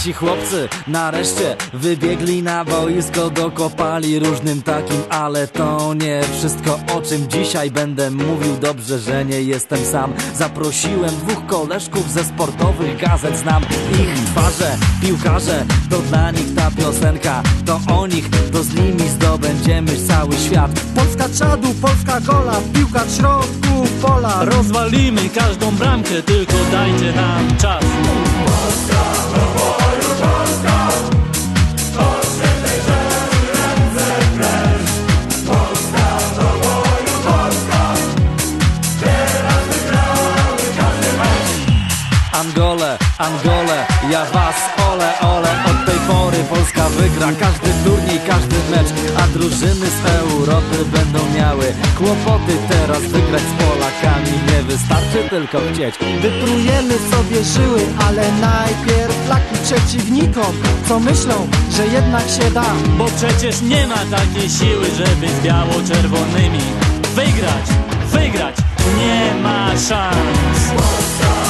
Nasi chłopcy nareszcie wybiegli na boisko, dokopali różnym takim, ale to nie wszystko o czym dzisiaj będę mówił. Dobrze, że nie jestem sam. Zaprosiłem dwóch koleżków ze sportowych gazet, znam ich twarze, piłkarze, to dla nich ta piosenka, to o nich, to z nimi zdobędziemy cały świat. Polska czadu, Polska gola, piłka w środku pola. Rozwalimy każdą bramkę, tylko dajcie nam czas. Tylko chcieć Wyprujemy sobie żyły, ale najpierw flaki przeciwnikom, co myślą, że jednak się da. Bo przecież nie ma takiej siły, żeby z biało-czerwonymi wygrać, wygrać nie ma szans.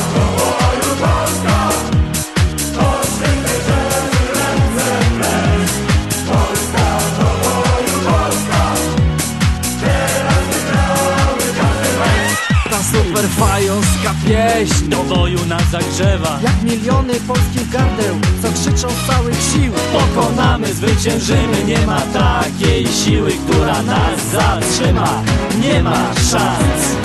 Fajowska pieśń Do boju nas zagrzewa. Jak miliony polskich gardeł, co krzyczą z całych sił. Pokonamy, zwyciężymy, nie ma takiej siły, która nas zatrzyma. Nie ma szans.